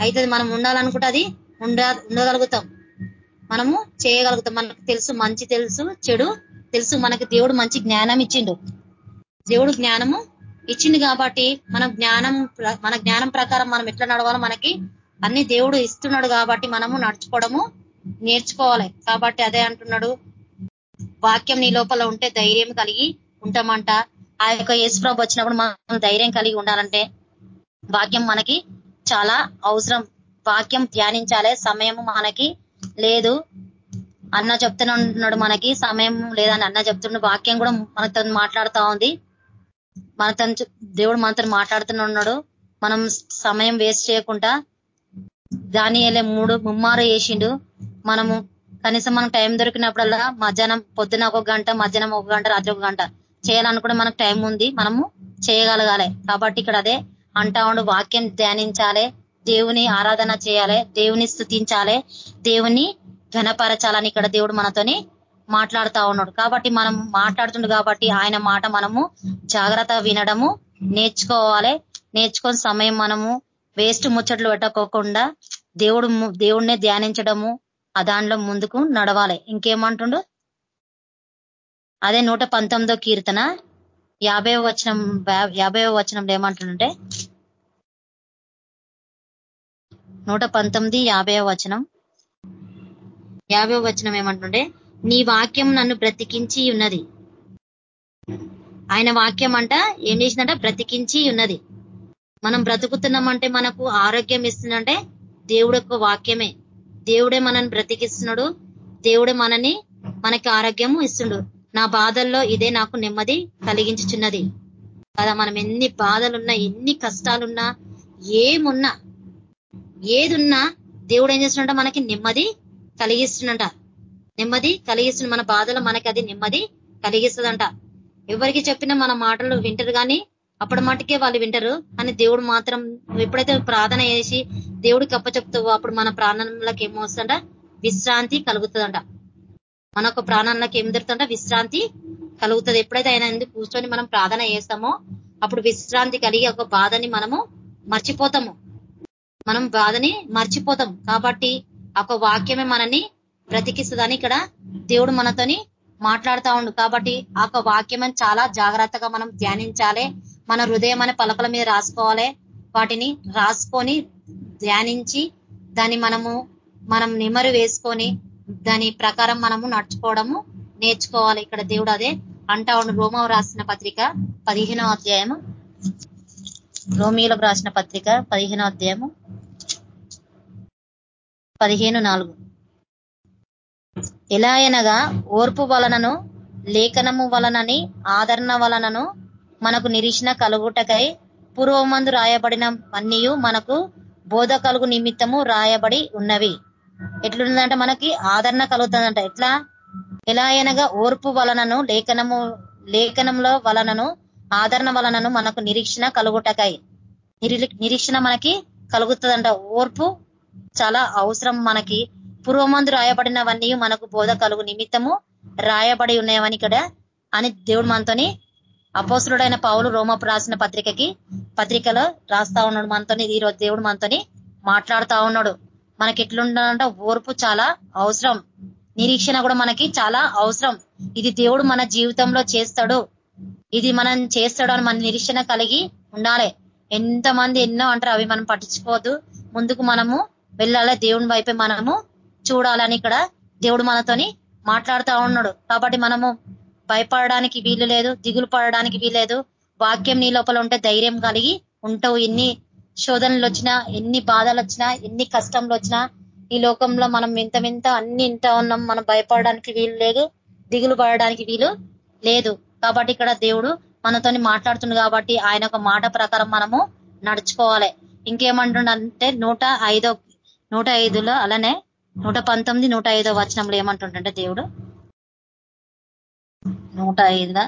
అవుతుంది మనం ఉండాలనుకుంటే అది ఉండ ఉండగలుగుతాం. మనము చేయగలుగుతాం. మనకు తెలుసు మంచి తెలుసు చెడు తెలుసు మనకి దేవుడు మంచి జ్ఞానం ఇచ్చిండు. దేవుడు జ్ఞానము ఇచ్చింది కాబట్టి మన జ్ఞానం మన జ్ఞానం ప్రకారం మనం ఎట్లా నడవాలో మనకి అన్ని దేవుడు ఇస్తున్నాడు కాబట్టి మనము నడుచుకోవడము నేర్చుకోవాలి. కాబట్టి అదే అంటున్నాడు. వాక్యం నీ లోపల ఉంటే ధైర్యం కలిగి ఉంటామంట. ఆ యొక్క యేసుప్రభు వచ్చినప్పుడు మనం ధైర్యం కలిగి ఉండాలంటే వాక్యం మనకి చాలా అవసరం. వాక్యం ధ్యానించాలి సమయం మనకి లేదు. అన్న చెప్తున్నాడు మనకి సమయం లేదని అన్న చెప్తున్న వాక్యం కూడా మనతో మాట్లాడుతూ ఉంది. మనతో దేవుడు మనతో మాట్లాడుతున్నాడు మనం సమయం వేస్ట్ చేయకుండా దాని మూడు ముమ్మారు వేసిండు మనము కనీసం మనం టైం దొరికినప్పుడల్లా మధ్యాహ్నం పొద్దున ఒక గంట మధ్యాహ్నం ఒక గంట రాత్రి ఒక గంట చేయాలనుకుంటే మనకు టైం ఉంది. మనము చేయగలగాలి. కాబట్టి ఇక్కడ అదే అంటా ఉండు వాక్యం ధ్యానించాలి దేవుని ఆరాధన చేయాలి దేవుని స్థుతించాలి దేవుని ఘనపరచాలని ఇక్కడ దేవుడు మనతోని మాట్లాడుతా ఉన్నాడు. కాబట్టి మనం మాట్లాడుతుండు కాబట్టి ఆయన మాట మనము జాగ్రత్త వినడము నేర్చుకోవాలి. నేర్చుకొని సమయం మనము వేస్ట్ ముచ్చట్లు పెట్టకోకుండా దేవుడు దేవుడినే ధ్యానించడము ఆ దాంట్లో ముందుకు నడవాలి. ఇంకేమంటుండు? అదే నూట పంతొమ్మిదో కీర్తన యాభై వచనం యాభై వచనంలో ఏమంటుండే నూట పంతొమ్మిది యాభై వచనం. యాభై వచనం ఏమంటుండే? నీ వాక్యం నన్ను బ్రతికించి ఉన్నది. ఆయన వాక్యం అంట ఏం చేసిందంట? బ్రతికించి ఉన్నది. మనం బ్రతుకుతున్నామంటే మనకు ఆరోగ్యం ఇస్తుందంటే దేవుడు యొక్క వాక్యమే. దేవుడే మనని బ్రతికిస్తున్నాడు. దేవుడే మనని మనకి ఆరోగ్యము ఇస్తుండు. నా బాధల్లో ఇదే నాకు నెమ్మది కలిగించుచున్నది. కదా మనం ఎన్ని బాధలున్నా ఎన్ని కష్టాలున్నా ఏమున్నా ఏదున్నా దేవుడు ఏం చేస్తున్నట మనకి నెమ్మది కలిగిస్తుందంట. నెమ్మది కలిగిస్తుంది మన బాధలు మనకి అది నెమ్మది కలిగిస్తుందంట. ఎవరికి చెప్పినా మన మాటలు వింటరు కానీ అప్పటి మటుకే వాళ్ళు వింటారు. అని దేవుడు మాత్రం ఎప్పుడైతే ప్రార్థన చేసి దేవుడికి కప్ప చెప్తావో అప్పుడు మన ప్రాణంలోకి ఏమొస్తుందంట విశ్రాంతి కలుగుతుందంట. మన ఒక ప్రాణంలోకి ఏం దొరుకుతుందంట? విశ్రాంతి కలుగుతుంది. ఎప్పుడైతే ఆయన ఎందుకు కూర్చొని మనం ప్రార్థన చేస్తామో అప్పుడు విశ్రాంతి కలిగి ఒక బాధని మనము మర్చిపోతాము. మనం బాధని మర్చిపోతాం కాబట్టి ఒక వాక్యమే మనని బ్రతికిస్తుందని ఇక్కడ దేవుడు మనతోని మాట్లాడుతూ ఉండు. కాబట్టి ఆ వాక్యం చాలా జాగ్రత్తగా మనం ధ్యానించాలి. మన హృదయం అనే పలకల మీద రాసుకోవాలి. వాటిని రాసుకొని ధ్యానించి దాన్ని మనము మనం నిమరు వేసుకొని దాని ప్రకారం మనము నడుచుకోవడము నేర్చుకోవాలి. ఇక్కడ దేవుడు అదే అంటా ఉండు. రోమవ రాసిన పత్రిక పదిహేనో అధ్యాయము. రోమిలకు రాసిన పత్రిక పదిహేనో అధ్యాయము. పదిహేను నాలుగు. ఎలా అయినగా ఓర్పు వలనను లేఖనము వలనని ఆదరణ వలనను మనకు నిరీక్షణ కలుగుటకై పూర్వమందు రాయబడిన అన్నీయు మనకు బోధ కలుగు నిమిత్తము రాయబడి ఉన్నవి. ఎట్లుందంటే మనకి ఆదరణ కలుగుతుందంట. ఎట్లా? ఎలా అయినగా ఓర్పు వలనను లేఖనము లేఖనంలో వలనను ఆదరణ వలనను మనకు నిరీక్షణ కలుగుటకై. నిరీక్షణ మనకి కలుగుతుందంట. ఓర్పు చాలా అవసరం మనకి. పూర్వమందు రాయబడినవన్నీ మనకు బోధ కలుగు నిమిత్తము రాయబడి ఉన్నాయని ఇక్కడ అని దేవుడు మనతోని అపోసులుడైన పావులు రోమపు రాసిన పత్రికకి పత్రికలో రాస్తా ఉన్నాడు మనతోని. ఈరోజు దేవుడు మనతోని మాట్లాడుతా ఉన్నాడు. మనకి ఎట్లుండాలంటే ఓర్పు చాలా అవసరం. నిరీక్షణ కూడా మనకి చాలా అవసరం. ఇది దేవుడు మన జీవితంలో చేస్తాడు. ఇది మనం చేస్తాడు అని మన నిరీక్షణ కలిగి ఉండాలి. ఎంతమంది ఎన్నో అంటారు అవి మనం పట్టించుకోవద్దు. ముందుకు మనము వెళ్ళాలి దేవుని వైపే మనము చూడాలని ఇక్కడ దేవుడు మనతోని మాట్లాడుతూ ఉన్నాడు. కాబట్టి మనము భయపడడానికి వీలు లేదు దిగులు పడడానికి వీలేదు వాక్యం నీ లోపల ఉంటే ధైర్యం కలిగి ఉంటావు. ఎన్ని శోధనలు వచ్చినా ఎన్ని బాధలు వచ్చినా ఎన్ని కష్టంలు వచ్చినా ఈ లోకంలో మనం వింత వింత అన్ని ఇంత ఉన్నాం. మనం భయపడడానికి వీలు లేదు దిగులు పడడానికి వీలు లేదు. కాబట్టి ఇక్కడ దేవుడు మనతోని మాట్లాడుతుంది కాబట్టి ఆయన ఒక మాట ప్రకారం మనము నడుచుకోవాలి. ఇంకేమంటుండంటే నూట ఐదో నూట ఐదులో అలానే నూట పంతొమ్మిది నూట ఐదో వచనంలో ఏమంటుంటే దేవుడు? నూట ఐదుల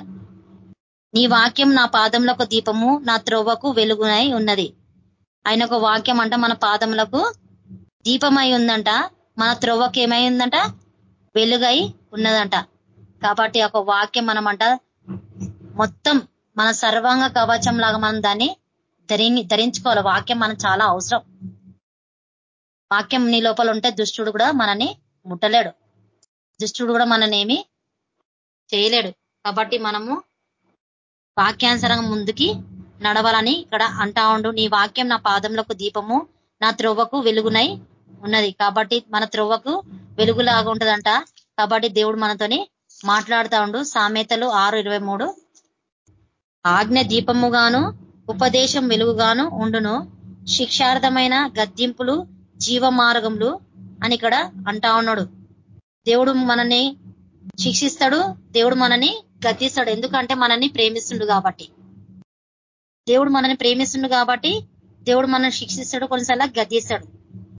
నీ వాక్యం నా పాదములకు దీపము నా త్రోవకు వెలుగునై ఉన్నది. ఆయన ఒక వాక్యం అంట మన పాదములకు దీపమై ఉందంట మన త్రోవకు ఏమై ఉందంట? వెలుగై ఉన్నదంట. కాబట్టి ఒక వాక్యం మనమంట మొత్తం మన సర్వాంగ కవచం లాగా మనం దాన్ని ధరించుకోవాలి. వాక్యం మనం చాలా అవసరం. వాక్యం నీ లోపల ఉంటే దుష్టుడు కూడా మనని ముట్టలేడు. దుష్టుడు కూడా మననేమి చేయలేడు. కాబట్టి మనము వాక్యానుసరంగా ముందుకి నడవాలని ఇక్కడ అంటా ఉండు. నీ వాక్యం నా పాదంలకు దీపము నా త్రువ్వకు వెలుగునై ఉన్నది. కాబట్టి మన త్రువ్వకు వెలుగులాగా ఉంటుందంట. కాబట్టి దేవుడు మనతోని మాట్లాడుతూ ఉండు. సామెతలు ఆరు ఇరవై మూడు. ఆజ్ఞ దీపముగాను ఉపదేశం వెలుగుగాను ఉండును. శిక్షార్థమైన గద్దింపులు జీవ మార్గములు అని ఇక్కడ అంటా ఉన్నాడు. దేవుడు మనని శిక్షిస్తాడు దేవుడు మనని గద్దిస్తాడు. ఎందుకంటే మనల్ని ప్రేమిస్తుండు కాబట్టి. దేవుడు మనని ప్రేమిస్తుండు కాబట్టి దేవుడు మనల్ని శిక్షిస్తాడు కొన్నిసార్లు గద్దిస్తాడు.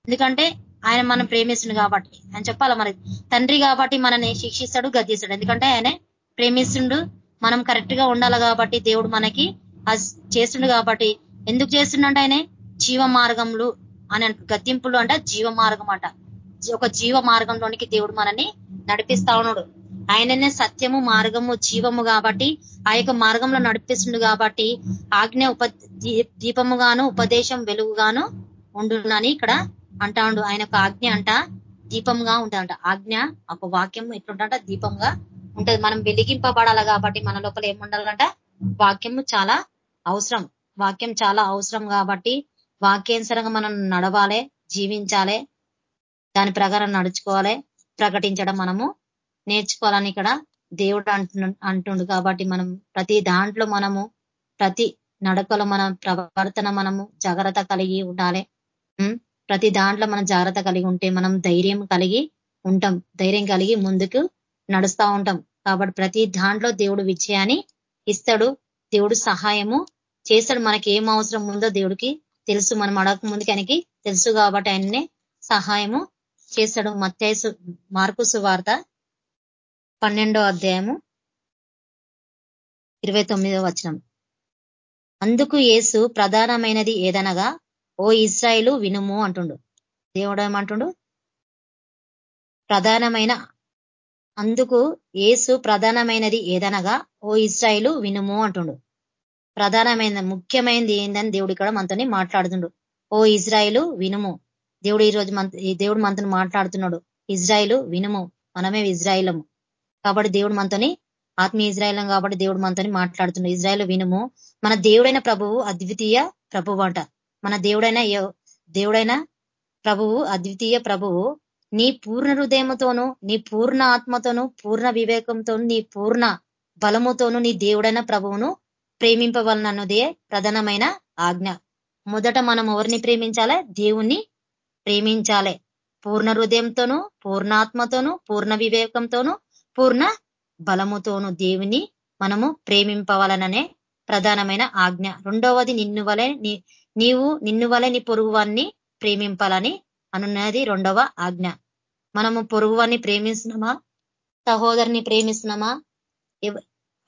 ఎందుకంటే ఆయన మనం ప్రేమిస్తుండు కాబట్టి. ఆయన చెప్పాల మరి? తండ్రి కాబట్టి మనని శిక్షిస్తాడు గద్దిస్తాడు. ఎందుకంటే ఆయన ప్రేమిస్తుండు. మనం కరెక్ట్గా ఉండాలి కాబట్టి దేవుడు మనకి చేస్తుండు కాబట్టి. ఎందుకు చేస్తుండంటే ఆయన జీవ మార్గంలో అని గద్దింపులు అంట జీవ మార్గం అంట ఒక జీవ మార్గంలోనికి దేవుడు మనని నడిపిస్తా ఉన్నాడు. ఆయననే సత్యము మార్గము జీవము కాబట్టి ఆ యొక్క మార్గంలో నడిపిస్తుండు కాబట్టి ఆజ్ఞ ఉప దీపముగాను ఉపదేశం వెలుగుగాను ఉండునని ఇక్కడ అంటా ఉండు. ఆయన ఒక ఆజ్ఞ అంట దీపంగా ఉంటుందంట. ఆజ్ఞ ఒక వాక్యం ఎట్లుంట దీపంగా ఉంటది. మనం వెలిగింపబడాలి కాబట్టి మన లోపల ఏముండాలంట? వాక్యము చాలా అవసరం. వాక్యం చాలా అవసరం కాబట్టి వాక్యానుసరంగా మనం నడవాలి జీవించాలి దాని ప్రకారం నడుచుకోవాలి ప్రకటించడం మనము నేర్చుకోవాలని ఇక్కడ దేవుడు అంటుండు కాబట్టి మనం ప్రతి దాంట్లో మనము ప్రతి నడకలో మనం ప్రవర్తన మనము జాగ్రత్త కలిగి ఉండాలి. ప్రతి దాంట్లో మనం జాగ్రత్త కలిగి ఉంటే మనం ధైర్యం కలిగి ఉంటాం ధైర్యం కలిగి ముందుకు నడుస్తూ ఉంటాం. కాబట్టి ప్రతి దాంట్లో దేవుడు విజయాన్ని ఇస్తాడు దేవుడు సహాయము చేస్తాడు. మనకి ఏం అవసరం ఉందో దేవుడికి తెలుసు. మనం అడగక ముందుకి ఆయనకి తెలుసు కాబట్టి ఆయన్నే సహాయము చేశాడు మత్యాసు మార్కుసు వార్త పన్నెండో అధ్యాయము ఇరవై తొమ్మిదో వచనం. అందుకు యేసు ప్రధానమైనది ఏదనగా ఓ ఇస్రాయిలు వినుము అంటుండు. దేవుడు ఏమంటుండు? ప్రధానమైన అందుకు ఏసు ప్రధానమైనది ఏదనగా ఓ ఇస్రాయిలు వినుము అంటుండు. ప్రధానమైన ముఖ్యమైనది ఏందని దేవుడు ఇక్కడ మనతోని మాట్లాడుతుండు. ఓ ఇజ్రాయిలు వినుము. దేవుడు ఈరోజు మన దేవుడు మనతో మాట్లాడుతున్నాడు. ఇజ్రాయిలు వినుము. మనమే ఇజ్రాయిలము. కాబట్టి దేవుడు మనతోని ఆత్మీయ ఇజ్రాయిలం కాబట్టి దేవుడు మనతోని మాట్లాడుతున్నాడు ఇజ్రాయిల్ వినుము. మన దేవుడైన ప్రభువు అద్వితీయ ప్రభువు అంట. మన దేవుడైన దేవుడైన ప్రభువు అద్వితీయ ప్రభువు నీ పూర్ణ హృదయముతోను నీ పూర్ణ ఆత్మతోను పూర్ణ వివేకంతోను నీ పూర్ణ బలముతోను నీ దేవుడైన ప్రభువును ప్రేమింపవలనన్నదే ప్రధానమైన ఆజ్ఞ. మొదట మనం ఎవరిని ప్రేమించాలి? దేవుణ్ణి ప్రేమించాలి. పూర్ణ హృదయంతోను పూర్ణాత్మతోను పూర్ణ వివేకంతోను పూర్ణ బలముతోను దేవుని మనము ప్రేమింపవలననే ప్రధానమైన ఆజ్ఞ. రెండవది నిన్ను వలె నీవు నిన్ను వలె నీ పొరుగువాన్ని ప్రేమింపాలని అనున్నది రెండవ ఆజ్ఞ. మనము పొరుగువాన్ని ప్రేమిస్తున్నామా? సహోదరిని ప్రేమిస్తున్నామా?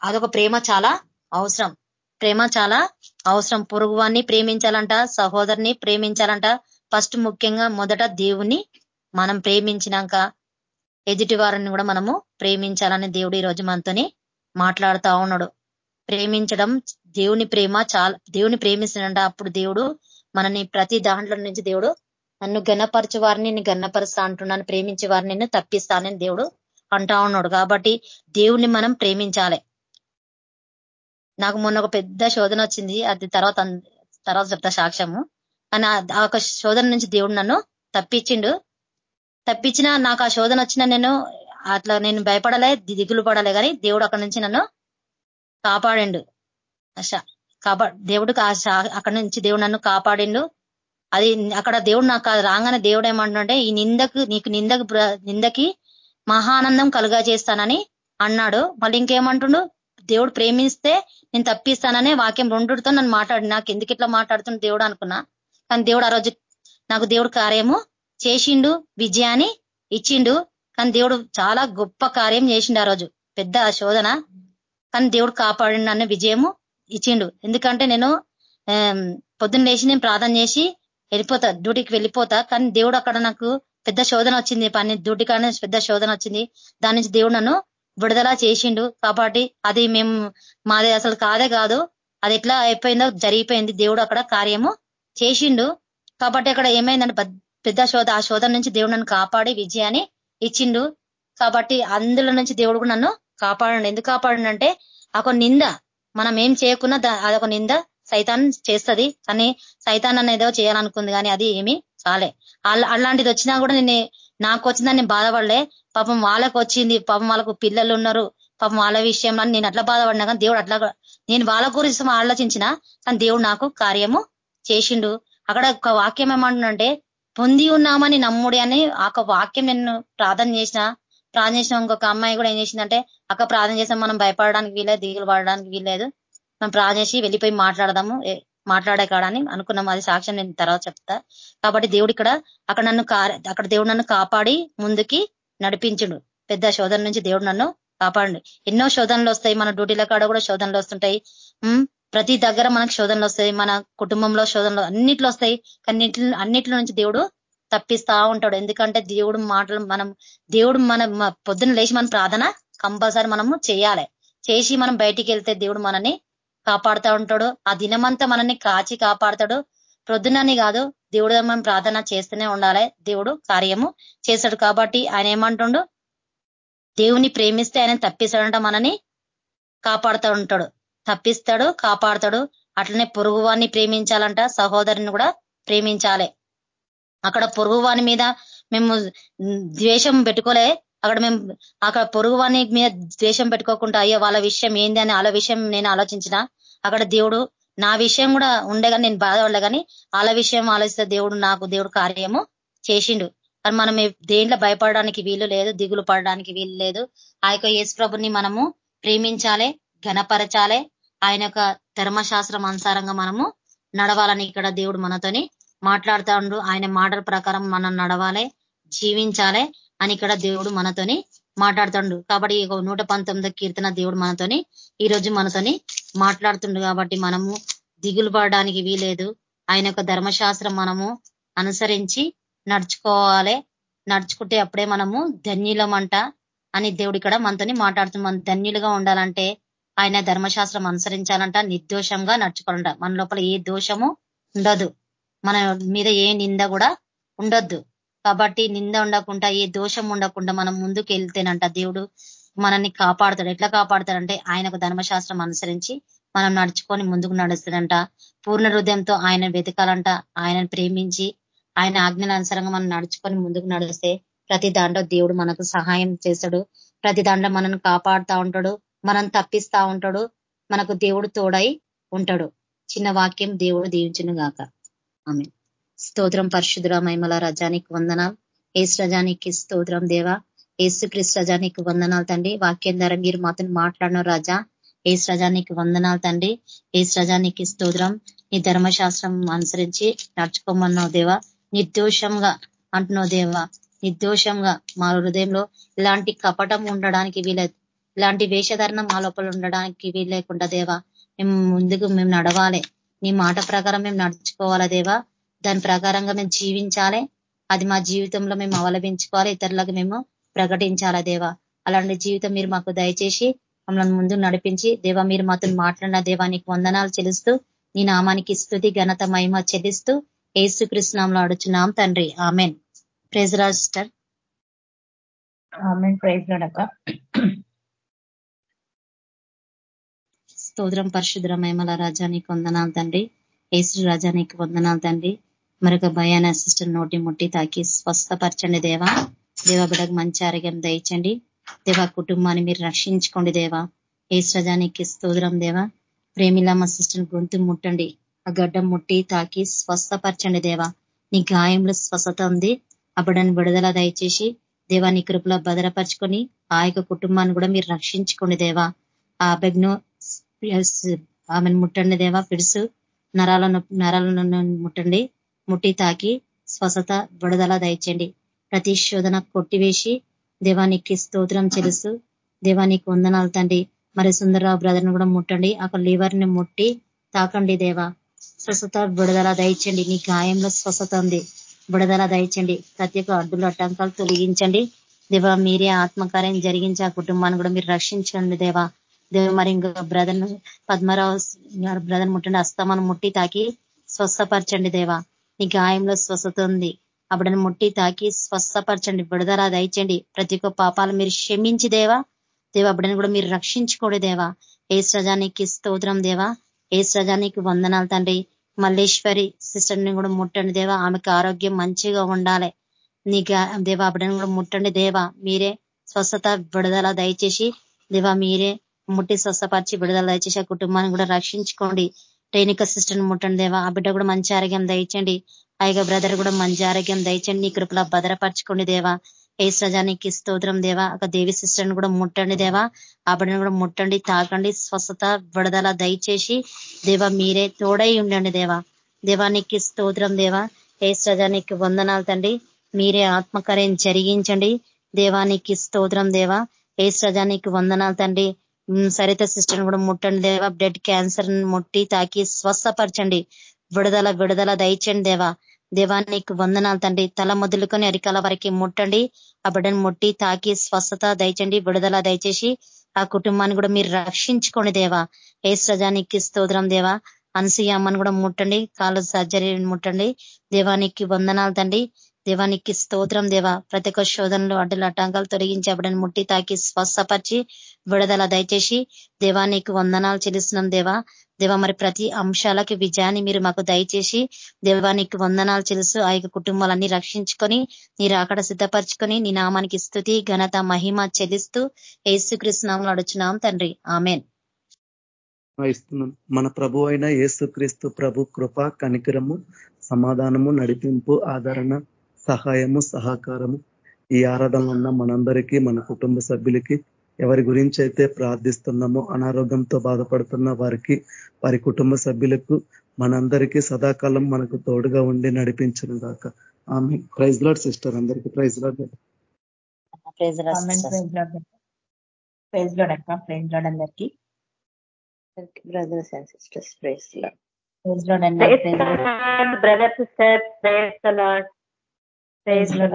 అదొక ప్రేమ చాలా అవసరం. ప్రేమ చాలా అవసరం. పొరుగువాన్ని ప్రేమించాలంట సహోదరిని ప్రేమించాలంట. ఫస్ట్ ముఖ్యంగా మొదట దేవుని మనం ప్రేమించినాక ఎదుటి వారిని కూడా మనము ప్రేమించాలని దేవుడు ఈరోజు మనతోని మాట్లాడుతా ఉన్నాడు. ప్రేమించడం దేవుని ప్రేమ చాలా దేవుని ప్రేమిస్తున్నంట అప్పుడు దేవుడు మనని ప్రతి దాంట్లో నుంచి దేవుడు నన్ను గణపరచు వారిని నేను గణపరుస్తా అంటున్నాను ప్రేమించే వారిని నేను తప్పిస్తానని దేవుడు అంటా ఉన్నాడు. కాబట్టి దేవుణ్ణి మనం ప్రేమించాలి. నాకు మొన్న ఒక పెద్ద శోధన వచ్చింది. అది తర్వాత తర్వాత చెప్తా సాక్ష్యము. అని ఆ ఒక శోధన నుంచి దేవుడు నన్ను తప్పించిండు. తప్పించిన నాకు ఆ శోధన వచ్చిన నేను అట్లా నేను భయపడలే దిగులు పడలే కానీ దేవుడు అక్కడి నుంచి నన్ను కాపాడిండు. కాపా దేవుడికి అక్కడి నుంచి దేవుడు నన్ను కాపాడిండు. అది అక్కడ దేవుడు నాకు రాగానే దేవుడు ఏమంటుంటే ఈ నిందకు నీకు నిందకు నిందకి మహానందం కలుగా చేస్తానని అన్నాడు. మళ్ళీ ఇంకేమంటుండు? దేవుడు ప్రేమిస్తే నేను తప్పిస్తాననే వాక్యం రెండుతో నన్ను మాట్లాడి. నాకు ఎందుకు ఇట్లా మాట్లాడుతున్న దేవుడు అనుకున్నా. కానీ దేవుడు ఆ రోజు నాకు దేవుడు కార్యము చేసిండు విజయాన్ని ఇచ్చిండు. కానీ దేవుడు చాలా గొప్ప కార్యం చేసిండు ఆ రోజు. పెద్ద శోధన. కానీ దేవుడు కాపాడి నన్ను విజయము ఇచ్చిండు. ఎందుకంటే నేను పొద్దున్న లేచి నేను ప్రార్థన చేసి వెళ్ళిపోతా డ్యూటీకి వెళ్ళిపోతా. కానీ దేవుడు అక్కడ నాకు పెద్ద శోధన వచ్చింది. పని డ్యూటీ కానీ పెద్ద శోధన వచ్చింది. దాని నుంచి దేవుడు నన్ను విడుదల చేసిండు. కాబట్టి అది మేము మాది అసలు కాదే కాదు. అది ఎట్లా అయిపోయిందో జరిగిపోయింది. దేవుడు అక్కడ కార్యము చేసిండు. కాబట్టి అక్కడ ఏమైందంటే పెద్ద శోధ ఆ శోధన నుంచి దేవుడు నన్ను కాపాడి విజయాన్ని ఇచ్చిండు. కాబట్టి అందులో నుంచి దేవుడు నన్ను కాపాడండి. ఎందుకు కాపాడంటే ఒక నింద మనం ఏం చేయకున్నా అదొక నింద సైతాన్ చేస్తుంది. కానీ సైతాన్ అనేదో చేయాలనుకుంది. కానీ అది ఏమి చాలే. అలాంటిది వచ్చినా కూడా నేను నాకు వచ్చిందని నేను బాధపడలే. పాపం వాళ్ళకు వచ్చింది పాపం వాళ్ళకు పిల్లలు ఉన్నారు పాపం వాళ్ళ విషయంలో నేను అట్లా బాధపడినా కానీ దేవుడు అట్లా నేను వాళ్ళ గురించి ఆలోచించిన కానీ దేవుడు నాకు కార్యము చేసిండు. అక్కడ ఒక వాక్యం ఏమంటుందంటే పొంది ఉన్నామని నమ్ముడి అని ఒక వాక్యం నేను ప్రార్థన చేసిన ప్రార్థన చేసిన ఇంకొక అమ్మాయి కూడా ఏం చేసిందంటే అక్క ప్రార్థన చేసాం మనం భయపడడానికి వీలేదు దిగులు పడడానికి వీలేదు మనం ప్రార్థన చేసి వెళ్ళిపోయి మాట్లాడదాము మాట్లాడే కాడని అనుకున్నాం. అది సాక్ష్యం నేను తర్వాత చెప్తా. కాబట్టి దేవుడు ఇక్కడ అక్కడ నన్ను అక్కడ దేవుడు నన్ను కాపాడి ముందుకి నడిపించుడు. పెద్ద శోధన నుంచి దేవుడు నన్ను కాపాడండి ఎన్నో శోధనలు వస్తాయి. మన డ్యూటీల కాడ కూడా శోధనలు వస్తుంటాయి. ప్రతి దగ్గర మనకు శోధనలు వస్తాయి. మన కుటుంబంలో శోధనలు అన్నిట్లో వస్తాయి. కానీ అన్నిట్లో నుంచి దేవుడు తప్పిస్తా ఉంటాడు. ఎందుకంటే దేవుడు మాటలు మనం దేవుడు మన పొద్దున లేచి మన ప్రార్థన కంపల్సరీ మనము చేయాలి. చేసి మనం బయటికి వెళ్తే దేవుడు మనని కాపాడుతూ ఉంటాడు. ఆ దినమంతా మనల్ని కాచి కాపాడతాడు. ప్రొద్దునని కాదు దేవుడు మనం ప్రార్థన చేస్తూనే ఉండాలి. దేవుడు కార్యము చేశాడు కాబట్టి ఆయన ఏమంటుండు? దేవుని ప్రేమిస్తే ఆయన తప్పిస్తాడంట మనని కాపాడుతూ ఉంటాడు. తప్పిస్తాడు కాపాడతాడు. అట్లనే పొరుగువాన్ని ప్రేమించాలంట సహోదరుని కూడా ప్రేమించాలి. అక్కడ పొరుగువాని మీద మేము ద్వేషం పెట్టుకోలే. అక్కడ మేము అక్కడ పొరుగువాని మీద ద్వేషం పెట్టుకోకుండా అయ్యో వాళ్ళ విషయం ఏంది అని వాళ్ళ విషయం నేను ఆలోచించిన అక్కడ దేవుడు నా విషయం కూడా ఉండగానే నేను బాధపడలే కానీ వాళ్ళ విషయం ఆలోచిస్తే దేవుడు నాకు దేవుడు కార్యము చేసిండు. కానీ మనం దేంట్లో భయపడడానికి వీలు లేదు దిగులు పడడానికి వీలు లేదు. ఆ యొక్క మనము ప్రేమించాలి ఘనపరచాలి. ఆయన యొక్క ధర్మశాస్త్రం అనుసారంగా మనము నడవాలని ఇక్కడ దేవుడు మనతోని మాట్లాడుతాడు. ఆయన మాటల ప్రకారం మనం నడవాలి జీవించాలి. అని ఇక్కడ దేవుడు మనతోని మాట్లాడుతుండు. కాబట్టి నూట పంతొమ్మిదో కీర్తన దేవుడు మనతోని ఈ రోజు మనతోని మాట్లాడుతుండు కాబట్టి మనము దిగులు పడడానికి వీలేదు. ఆయన యొక్క ధర్మశాస్త్రం మనము అనుసరించి నడుచుకోవాలి. నడుచుకుంటే అప్పుడే మనము ధన్యులమంట అని దేవుడు ఇక్కడ మనతోని మాట్లాడుతూ మనం ధన్యులుగా ఉండాలంటే ఆయన ధర్మశాస్త్రం అనుసరించాలంట నిర్దోషంగా నడుచుకోవాలంట. మన లోపల ఏ దోషము ఉండదు. మన మీద ఏ నింద కూడా ఉండొద్దు. కాబట్టి నింద ఉండకుండా ఏ దోషం ఉండకుండా మనం ముందుకు వెళ్తేనంట దేవుడు మనల్ని కాపాడుతాడు. ఎట్లా కాపాడతాడంటే ఆయనకు ధర్మశాస్త్రం అనుసరించి మనం నడుచుకొని ముందుకు నడుస్తాడంట. పూర్ణ హృదయంతో ఆయన వెతకాలంట ఆయనను ప్రేమించి ఆయన ఆజ్ఞల అనుసరంగా మనం నడుచుకొని ముందుకు నడిస్తే ప్రతి దాంట్లో దేవుడు మనకు సహాయం చేస్తాడు. ప్రతి దాంట్లో మనల్ని కాపాడుతా ఉంటాడు మనం తప్పిస్తా ఉంటాడు మనకు దేవుడు తోడై ఉంటాడు. చిన్న వాక్యం దేవుడు దీవించును గాక. ఆమె స్తోత్రం పరిశుద్ధుర మైమల రజానికి వందనాలు. ఏసు రజానికి స్తోత్రం దేవా. ఏసు క్రిస్ రజానికి వందనాలు తండ్రి. వాక్యం ద్వారా మీరు మాతో మాట్లాడిన రాజా. ఏసు రజానికి వందనాలు తండ్రి. ఏసు రజానికి స్తోత్రం. నీ ధర్మశాస్త్రం అనుసరించి నడుచుకోమన్నావు దేవా. నిర్దోషంగా అంటున్నావు దేవా. నిర్దోషంగా మా హృదయంలో ఇలాంటి కపటం ఉండడానికి వీలేదు. ఇలాంటి వేషధారణ మా లోపల ఉండడానికి వీలు లేకుండా దేవా మేము ముందుకు మేము నడవాలి. నీ మాట ప్రకారం మేము నడుచుకోవాలా దేవా? దాని ప్రకారంగా మేము జీవించాలి. అది మా జీవితంలో మేము అవలంబించుకోవాలి. ఇతరులకు మేము ప్రకటించాలా దేవా? అలాంటి జీవితం మీరు మాకు దయచేసి మమ్మల్ని ముందు నడిపించి దేవా మీరు మాతో మాట్లాడిన దేవానికి వందనాలు చెల్లిస్తూ నీ నామానికి స్థుతి ఘనత మహిమ చెల్లిస్తూ ఏసు కృష్ణంలో అడుచున్నాం తండ్రి. ఆమెన్. ప్రైజ్ అక్క. స్తోత్రం పరిశుద్ర మహిమల రాజానికి వందనాలు తండ్రి. ఏసు రాజానికి వందనాలు తండ్రి. మరొక భయాన సిస్టర్ నోటి ముట్టి తాకి స్వస్థపరచండి దేవా. దేవా బిడకు మంచి ఆరోగ్యం దయచండి. దేవా కుటుంబాన్ని మీరు రక్షించుకోండి దేవా. ఏసు రజానికి స్తోత్రం దేవా. ప్రేమిలామ సిస్టర్ గొంతు ముట్టండి. ఆ గడ్డం ముట్టి తాకి స్వస్థపరచండి దేవా. నీ గాయంలో స్వస్థత ఉంది. అప్పుడని విడుదల దయచేసి దేవా నీ కృపలో భద్రపరచుకొని ఆ యొక్క కుటుంబాన్ని కూడా మీరు రక్షించుకోండి దేవా. ఆ అభిజ్ఞ ఆమెను ముట్టండి దేవా. పిడుసు నరాలను నరాలను ముట్టండి. ముట్టి తాకి స్వస్థత విడుదల దయచండి ప్రతి శోధన కొట్టివేసి దేవానికి స్తోత్రం చెలుస్తూ దేవానికి వందనాలు తండి మరి సుందరరావు బ్రదర్ని కూడా ముట్టండి. అక్కడ లివర్ని ముట్టి తాకండి దేవా. స్వస్థత విడుదల దయచండి నీ గాయంలో స్వస్థత ఉంది. విడుదల దయచండి ప్రతి ఒక్క అడ్డులు అట్టంకాలు తొలగించండి. దేవా మీరే ఆత్మకార్యం జరిగించి ఆ కుటుంబాన్ని కూడా మీరు రక్షించండి దేవా. దేవ మరి ఇంకా బ్రదర్ పద్మరావు బ్రదర్ ముట్టండి. అస్తమాను ముట్టి తాకి స్వస్థపరచండి దేవా. నీ గాయంలో స్వస్థత ఉంది. అప్పుడని ముట్టి తాకి స్వస్థపరచండి. విడుదల దయచండి ప్రతి ఒక్క పాపాలు మీరు క్షమించి దేవా. దేవ అప్పుడని కూడా మీరు రక్షించుకోడు దేవా. ఏ సజానికి స్తోత్రం దేవా. ఏ సజానికి వందనాలు తండ్రి. మల్లేశ్వరి సిస్టర్ని కూడా ముట్టండి దేవా. ఆమెకు ఆరోగ్యం మంచిగా ఉండాలి. నీ దేవా అప్పుడని కూడా ముట్టండి దేవా. మీరే స్వస్థత విడుదల దయచేసి దేవా మీరే ముట్టి స్వస్థపరిచి విడుదల దయచేసి ఆ కుటుంబాన్ని కూడా రక్షించుకోండి. రేణిక సిస్టర్ని ముట్టండి దేవా. ఆ బిడ్డ కూడా మంచి ఆరోగ్యం దయచండి. పైగా బ్రదర్ కూడా మంచి ఆరోగ్యం దయచండి. నీ కృపలా భద్రపరచుకోండి దేవా. ఏ సజానికి స్తోత్రం దేవా. ఒక దేవి సిస్టర్ని కూడా ముట్టండి దేవా. ఆ బిడ్డను కూడా ముట్టండి తాకండి. స్వస్థత విడదల దయచేసి దేవా మీరే తోడై ఉండండి దేవా. దేవానికి స్తోత్రం దేవా. ఏ సజానికి వందనాలు తండి మీరే ఆత్మకార్యం జరిగించండి. దేవానికి స్తోత్రం దేవా. ఏ సజానికి వందనాలు తండ్రి. సరిత సిస్టర్ని కూడా ముట్టండి దేవా. బ్లడ్ క్యాన్సర్ ముట్టి తాకి స్వస్థపరచండి. విడుదల విడుదల దయచండి దేవా. దేవానికి వందనాలు తండ్రి. తల మొదలుకొని అరికల వరకు ముట్టండి. ఆ బిడ్డను ముట్టి తాకి స్వస్థత దయచండి విడుదల దయచేసి ఆ కుటుంబాన్ని కూడా మీరు రక్షించుకోండి దేవా. ఏ సజానికి స్తోత్రం దేవా. అమ్మని కూడా ముట్టండి. కాలు సర్జరీ ముట్టండి. దేవానికి వందనాలు తండ్రి. దేవానికి స్తోత్రం దేవా. ప్రతి ఒక్క శోధనలు అడ్డుల అటాంకాలు తొలగించి అప్పుడని ముట్టి తాకి స్వస్థపరిచి విడుదల దయచేసి దేవానికి వందనాలు చెల్లిస్తున్నాం దేవా. దేవ మరి ప్రతి అంశాలకి విజయాన్ని మీరు మాకు దయచేసి దేవానికి వందనాలు చెలుసు ఆ యొక్క కుటుంబాలన్నీ రక్షించుకొని మీరు అక్కడ సిద్ధపరచుకొని నీ నామానికి స్థుతి ఘనత మహిమ చెల్లిస్తూ ఏసుక్రీస్తునామలు అడుచున్నాం తండ్రి. ఆమెన్. మన ప్రభు అయిన ఏసుక్రీస్తు ప్రభు కృప కనికరము సమాధానము నడిపింపు ఆదరణ సహాయము సహకారము ఈ ఆరాధన ఉన్న మనందరికీ మన కుటుంబ సభ్యులకి ఎవరి గురించి అయితే ప్రార్థిస్తున్నామో అనారోగ్యంతో బాధపడుతున్న వారికి వారి కుటుంబ సభ్యులకు మనందరికీ సదాకాలం మనకు తోడుగా ఉండి నడిపించను గాక. ఆమె ప్రైజ్ లాడ్ సిస్టర్ అందరికీ ప్రైజ్ లాడ్. ప్రైజ్ లాడ్ అక్క ప్రైజ్ లాడ్ అందరికీ. Brothers and sisters praise lord. Praise lord అండి brother sister praise lord. Praise lord